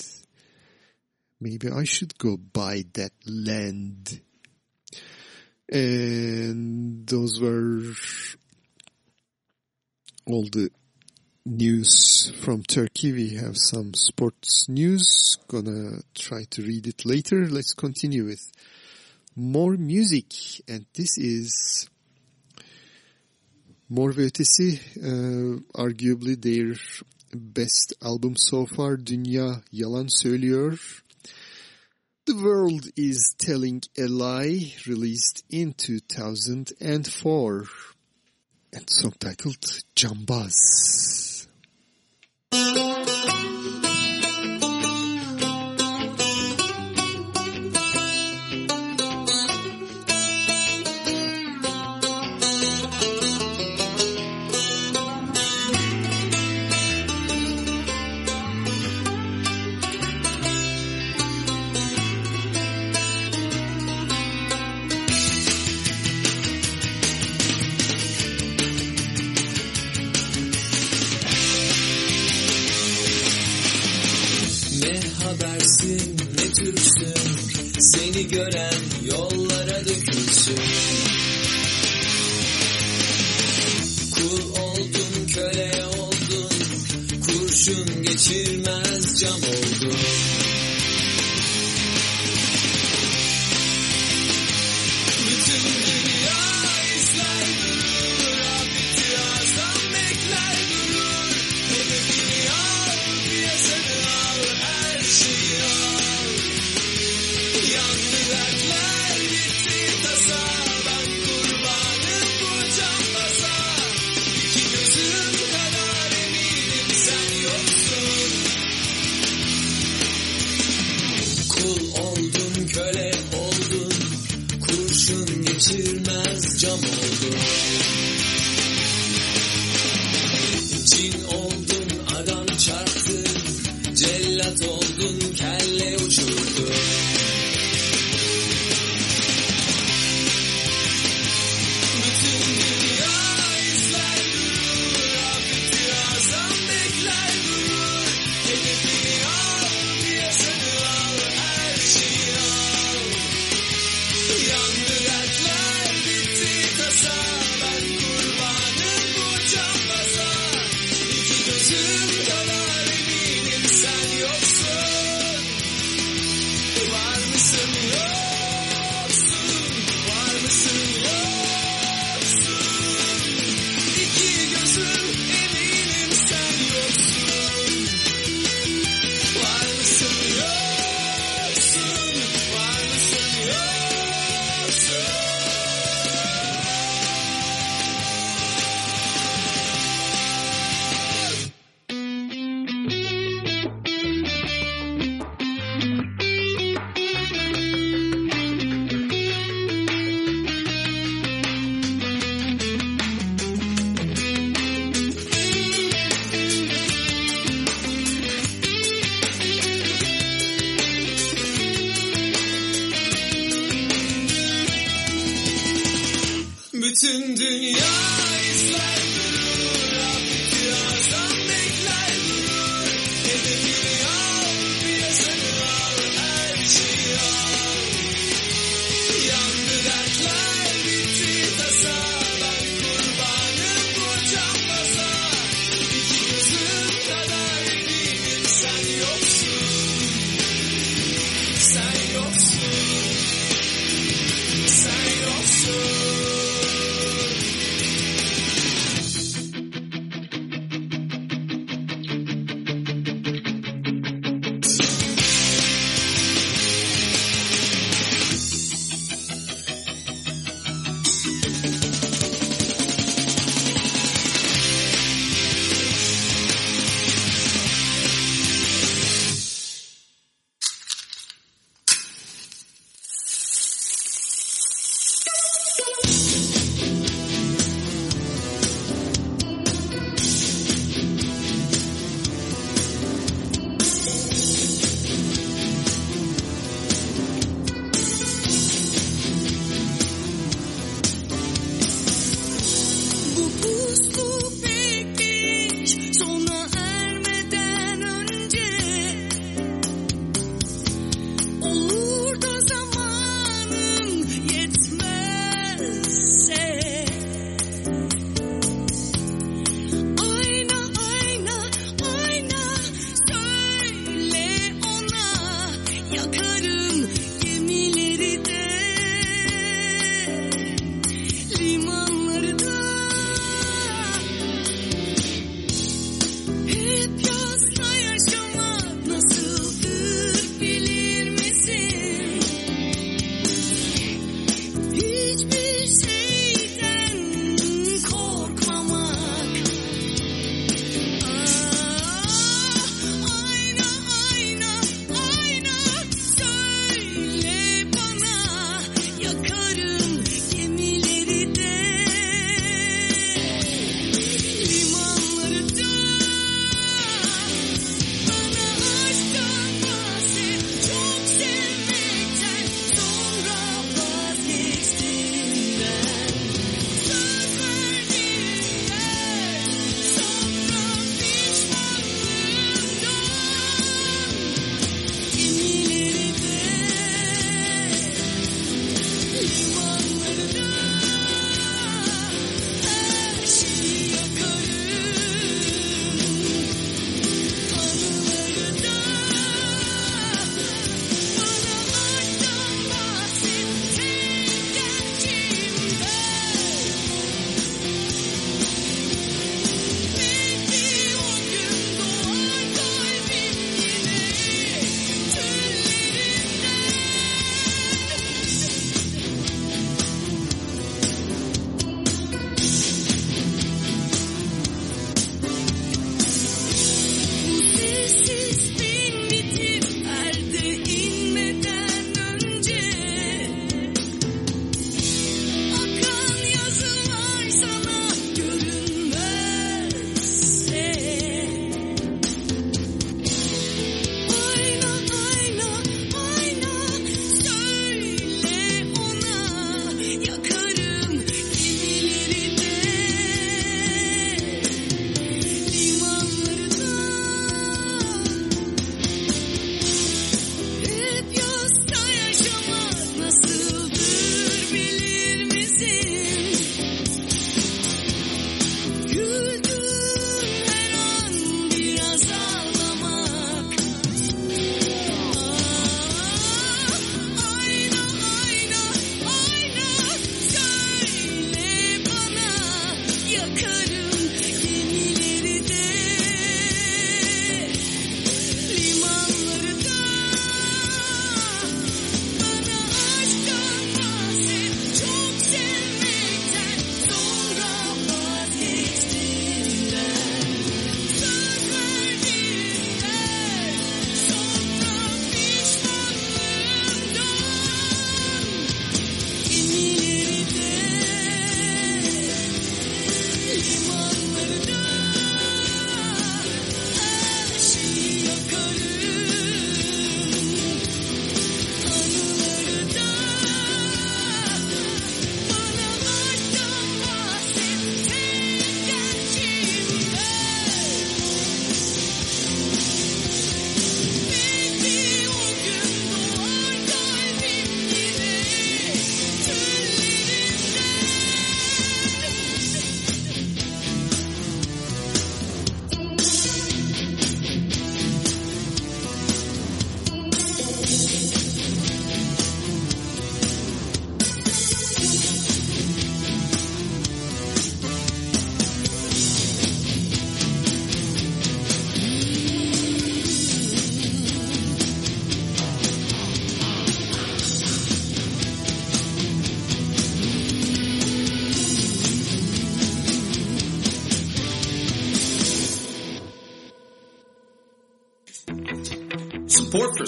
Maybe I should go buy that land. And those were all the news from Turkey. We have some sports news. Gonna try to read it later. Let's continue with more music. And this is Mor ve Ötesi, uh, arguably their best album so far. Dünya Yalan Söylüyor. The World is Telling a Lie, released in 2004. And song titled Cambaz.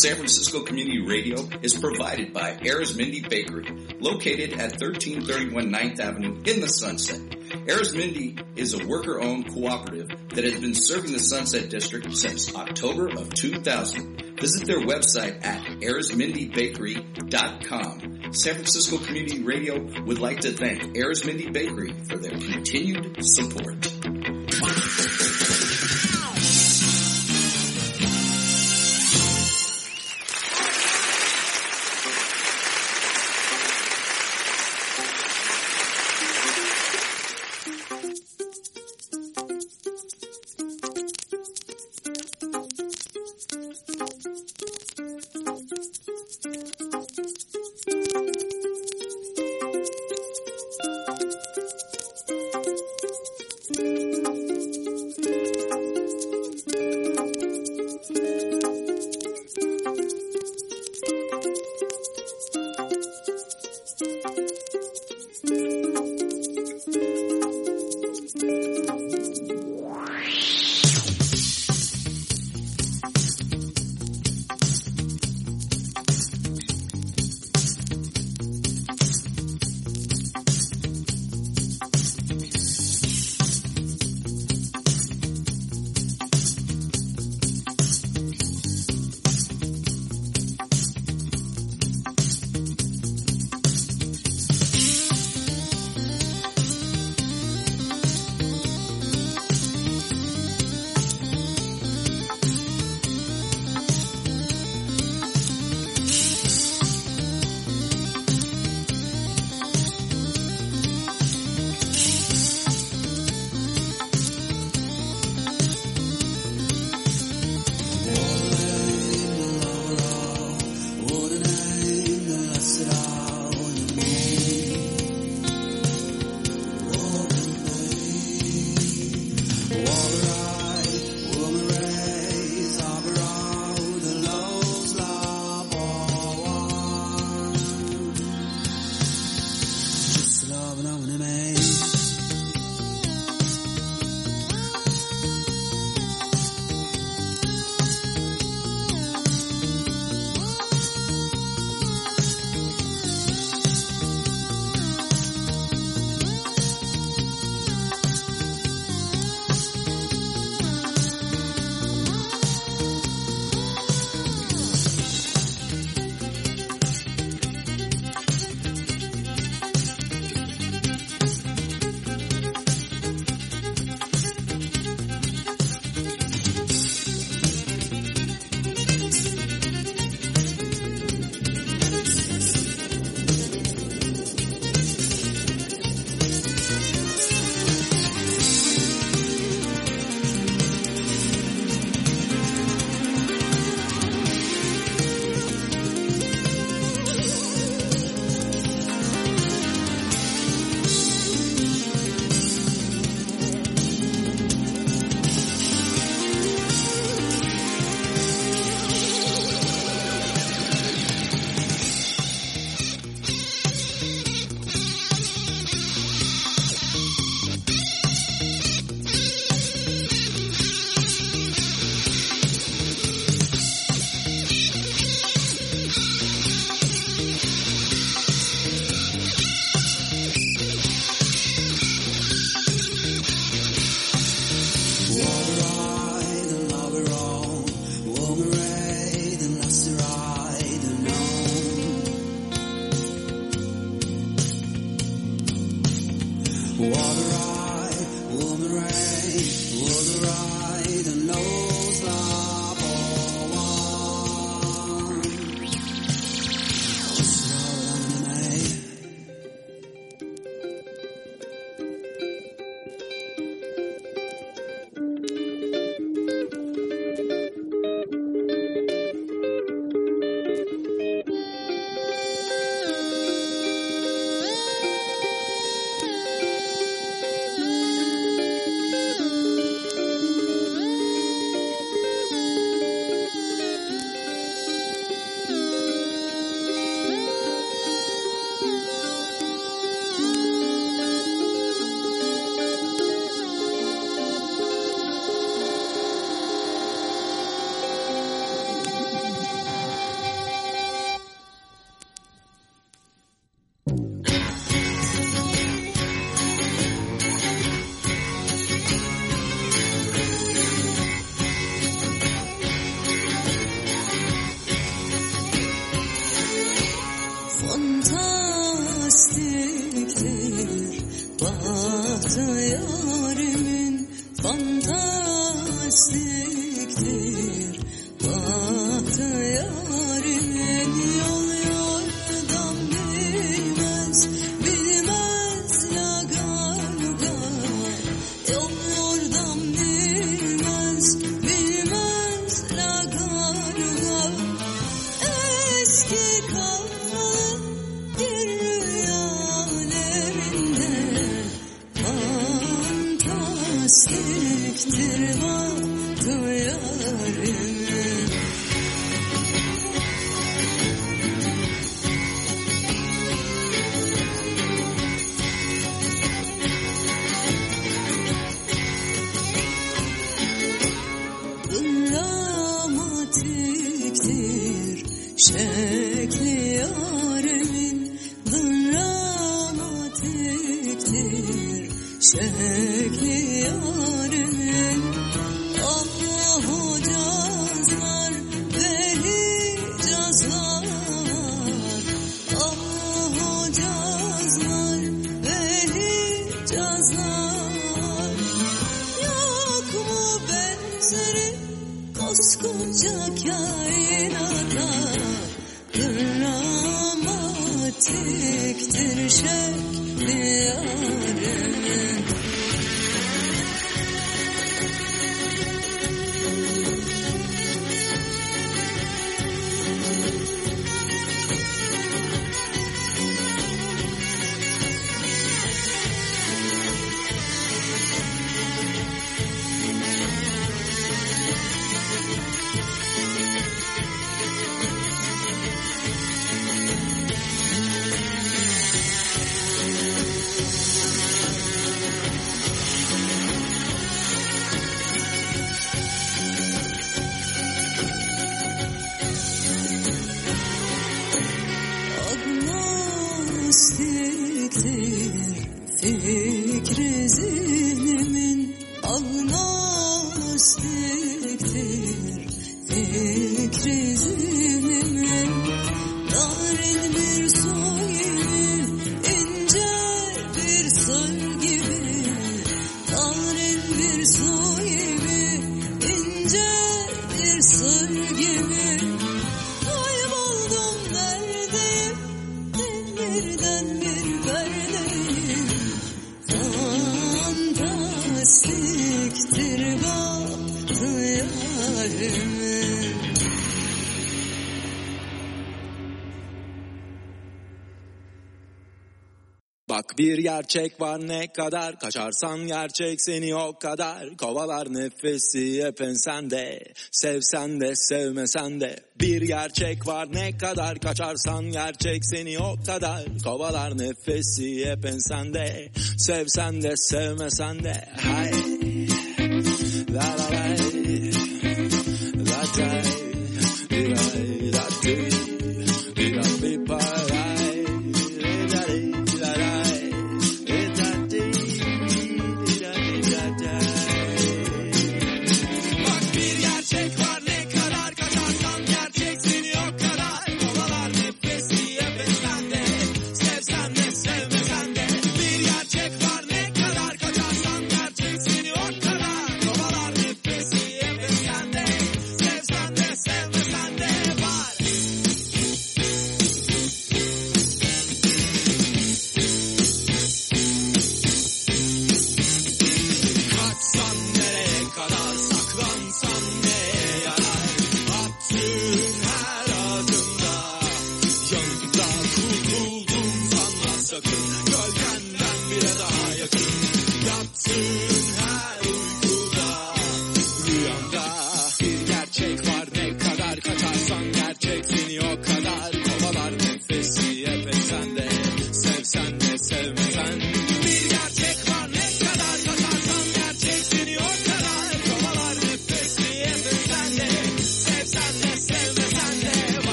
San Francisco Community Radio is provided by Arizmendi Bakery, located at 1331 9th Avenue in the Sunset. Arizmendi is a worker-owned cooperative that has been serving the Sunset District since October of 2000. Visit their website at arizmendibakery.com. San Francisco Community Radio would like to thank Arizmendi Bakery for their continued support. gerçek var ne kadar? Kaçarsan gerçek seni o kadar. Kovalar nefesi hep ensende Sevsen de sevmesen de. Bir gerçek var ne kadar? Kaçarsan gerçek seni o kadar. Kovalar nefesi hep ensende Sevsen de sevmesen de. Hay La la la.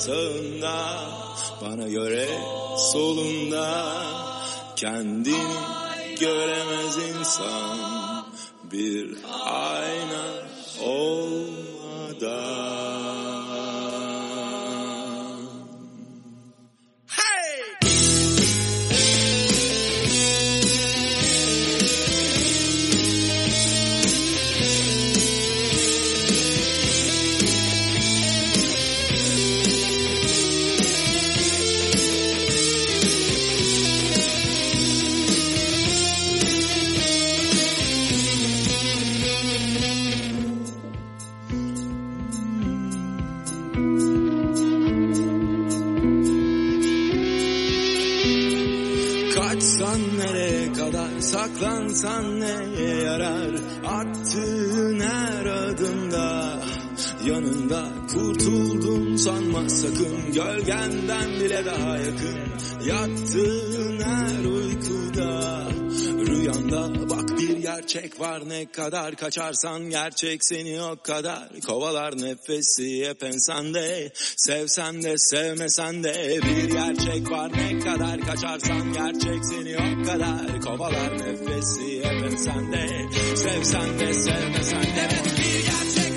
sağında Bana göre solunda. Kendini göremez insan Bir ayna olmadan. Sanma sakın gölgenden bile daha yakın. Yattığın her uykuda Rüyanda bak bir gerçek var. Ne kadar kaçarsan gerçek seni o kadar kovalar. Nefesi hep ensende sevsen de sevmesen de. Bir gerçek var ne kadar kaçarsan gerçek seni o kadar kovalar. Nefesi hep ensende sevsen de sevmesen de. Evet bir gerçek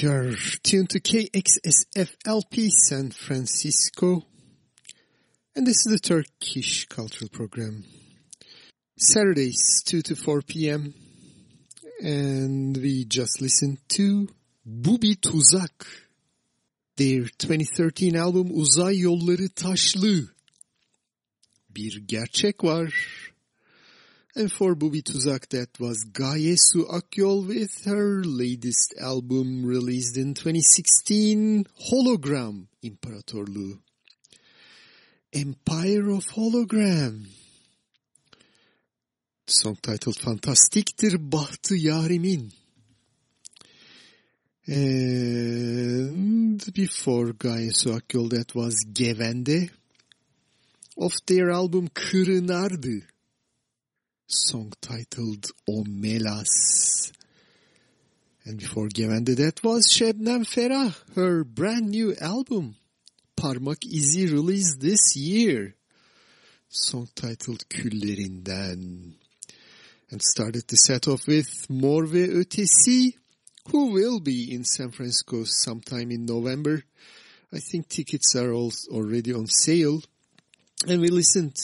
Yes, you are tuned to KXSFLP San Francisco. And this is the Turkish Cultural Program. Saturdays, 2 to 4 p.m. And we just listened to Bubituzak. Their 2013 album Uzay Yolları Taşlı. Bir gerçek var. And for Bubituzak, that was Gaye Su Akyol with her latest album released in 2016, Hologram İmparatorluğu. Empire of Hologram. Song titled Fantastiktir Bahtı Yarimin. And before Gaye Su Akyol, that was Gevende of their album Kırınardı song titled Omelas. And before Gevende that was Şebnem Ferah, her brand new album, Parmak İzi released this year. Song titled Küllerinden. And started the set off with Mor ve Ötesi, who will be in San Francisco sometime in November. I think tickets are all already on sale. And we listened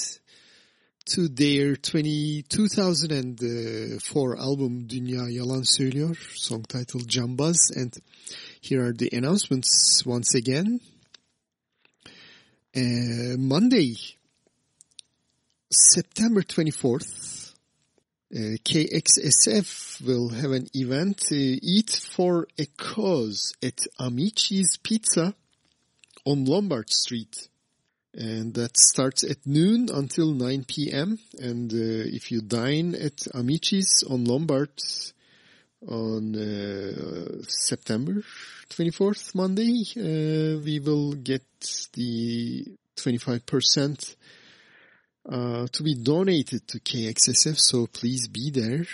to their 20, 2004 album Dünya Yalan Söylüyor, song titled Cambaz. And here are the announcements once again. Uh, Monday, September 24th, uh, KXSF will have an event, uh, Eat for a Cause at Amici's Pizza on Lombard Street and that starts at noon until 9 p.m. And uh, if you dine at Amici's on Lombard on uh, September 24th, Monday, uh, we will get the 25% uh, to be donated to KXSF, so please be there.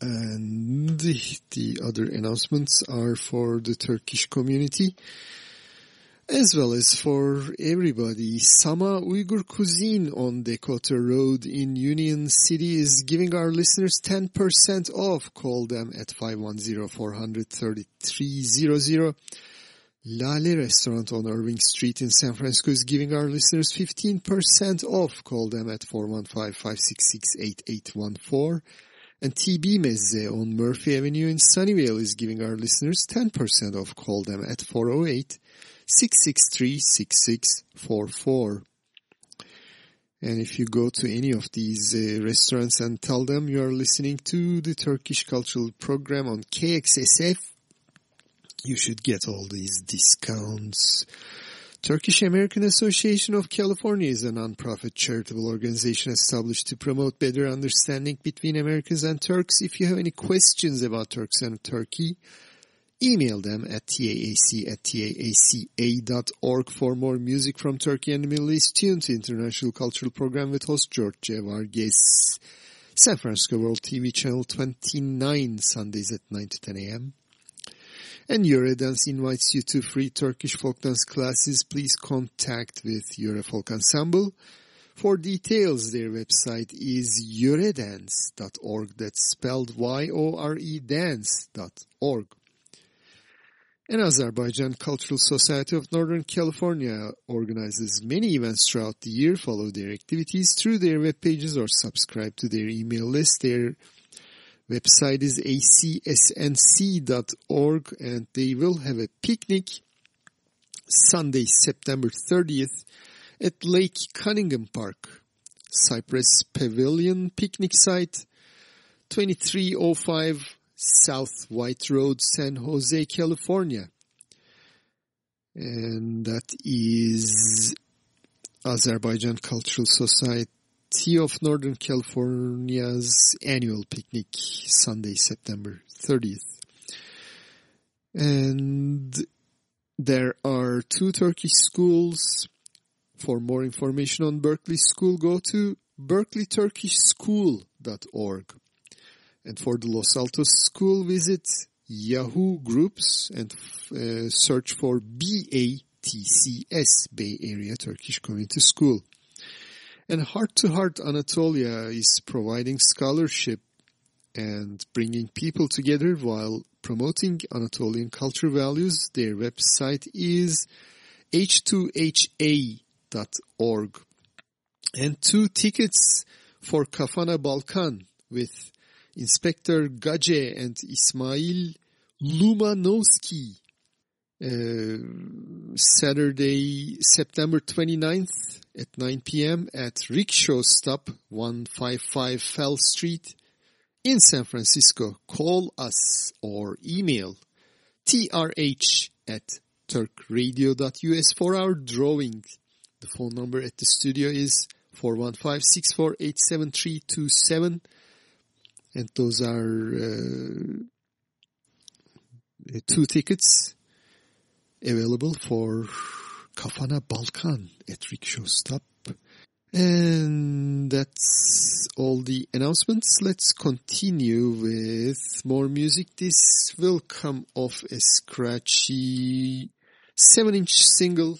And the, the other announcements are for the Turkish community as well as for everybody. Sama Uyghur Cuisine on Dakota Road in Union City is giving our listeners 10% off. Call them at 510-400-3300. Lale Restaurant on Irving Street in San Francisco is giving our listeners 15% off. Call them at 415-566-8814. And TB Mezze on Murphy Avenue in Sunnyvale is giving our listeners 10% off. Call them at 408 663-6644. And if you go to any of these uh, restaurants and tell them you are listening to the Turkish Cultural Program on KXSF, you should get all these discounts. Turkish American Association of California is a nonprofit charitable organization established to promote better understanding between Americans and Turks. If you have any questions about Turks and Turkey, email them at taac at taaca.org for more music from Turkey and the Middle East. Tune to International Cultural Program with host George Vargas. San Francisco World TV Channel 29, Sundays at 9 to 10 a.m. And Eurodance invites you to free Turkish folk dance classes. Please contact with Eurofolk Ensemble. For details, their website is yoredance.org. That's spelled Y-O-R-E dance.org. And Azerbaijan Cultural Society of Northern California organizes many events throughout the year. Follow their activities through their web pages or subscribe to their email list. Their website is acsnc.org and they will have a picnic Sunday, September 30th at Lake Cunningham Park, Cypress Pavilion picnic site, 2305 South White Road, San Jose, California. And that is Azerbaijan Cultural Society of Northern California's annual picnic, Sunday, September 30th. And there are two Turkish schools. For more information on Berkeley School, go to berkeleyturkishschool.org. And for the Los Altos School, visit Yahoo Groups and uh, search for BATCS, Bay Area Turkish Community School. And Heart to Heart Anatolia is providing scholarship and bringing people together while promoting Anatolian culture values. Their website is h2ha.org. And two tickets for Kafana Balkan with Inspector Gadje and Ismail Lumanovski. Uh, Saturday, September 29th at 9 p.m. at Rickshaw Stop 155 Fell Street in San Francisco. Call us or email trh at turkradio.us for our drawing. The phone number at the studio is 415-648-7327 and those are uh, two tickets available for Kafana Balkan at Rickshaw Stop. And that's all the announcements. Let's continue with more music. This will come off a scratchy 7-inch single.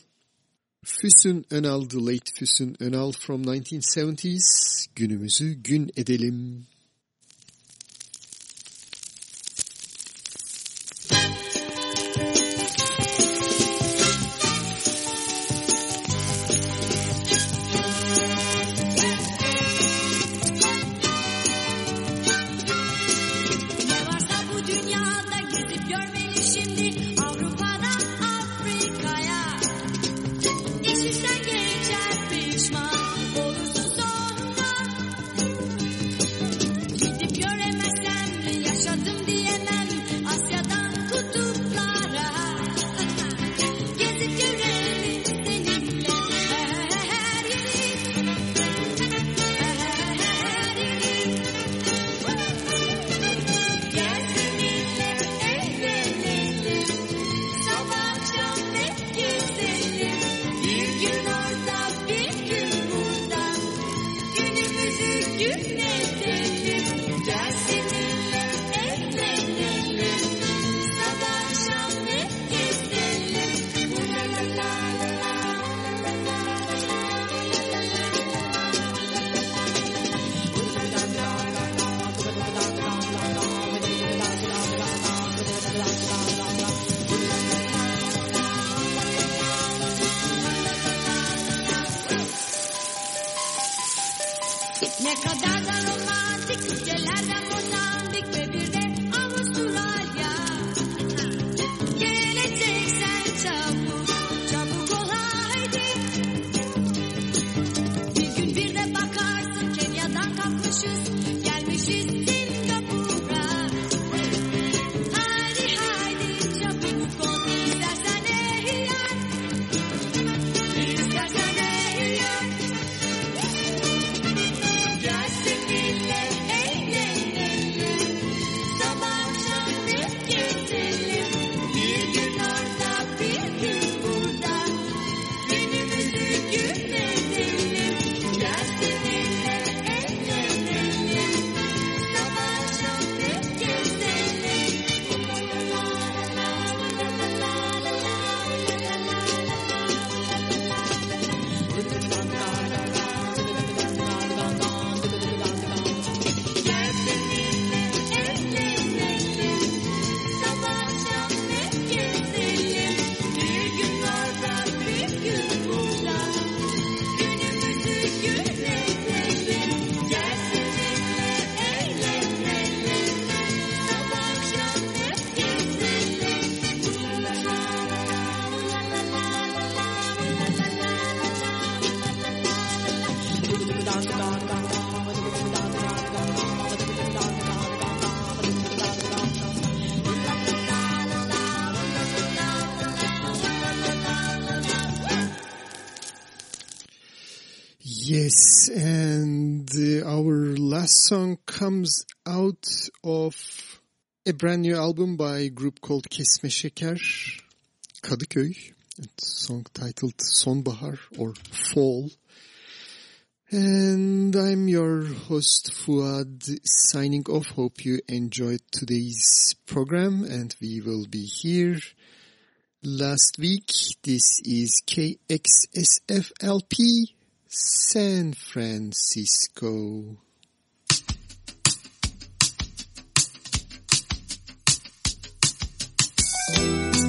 Füsun Önal, the late Füsun Önal from 1970s. Günümüzü gün edelim. Song comes out of a brand new album by a group called Kesmeşeker, Kadıköy. It's a song titled Sonbahar or Fall. And I'm your host Fuad signing off. Hope you enjoyed today's program and we will be here last week. This is KXSFLP San Francisco. Bu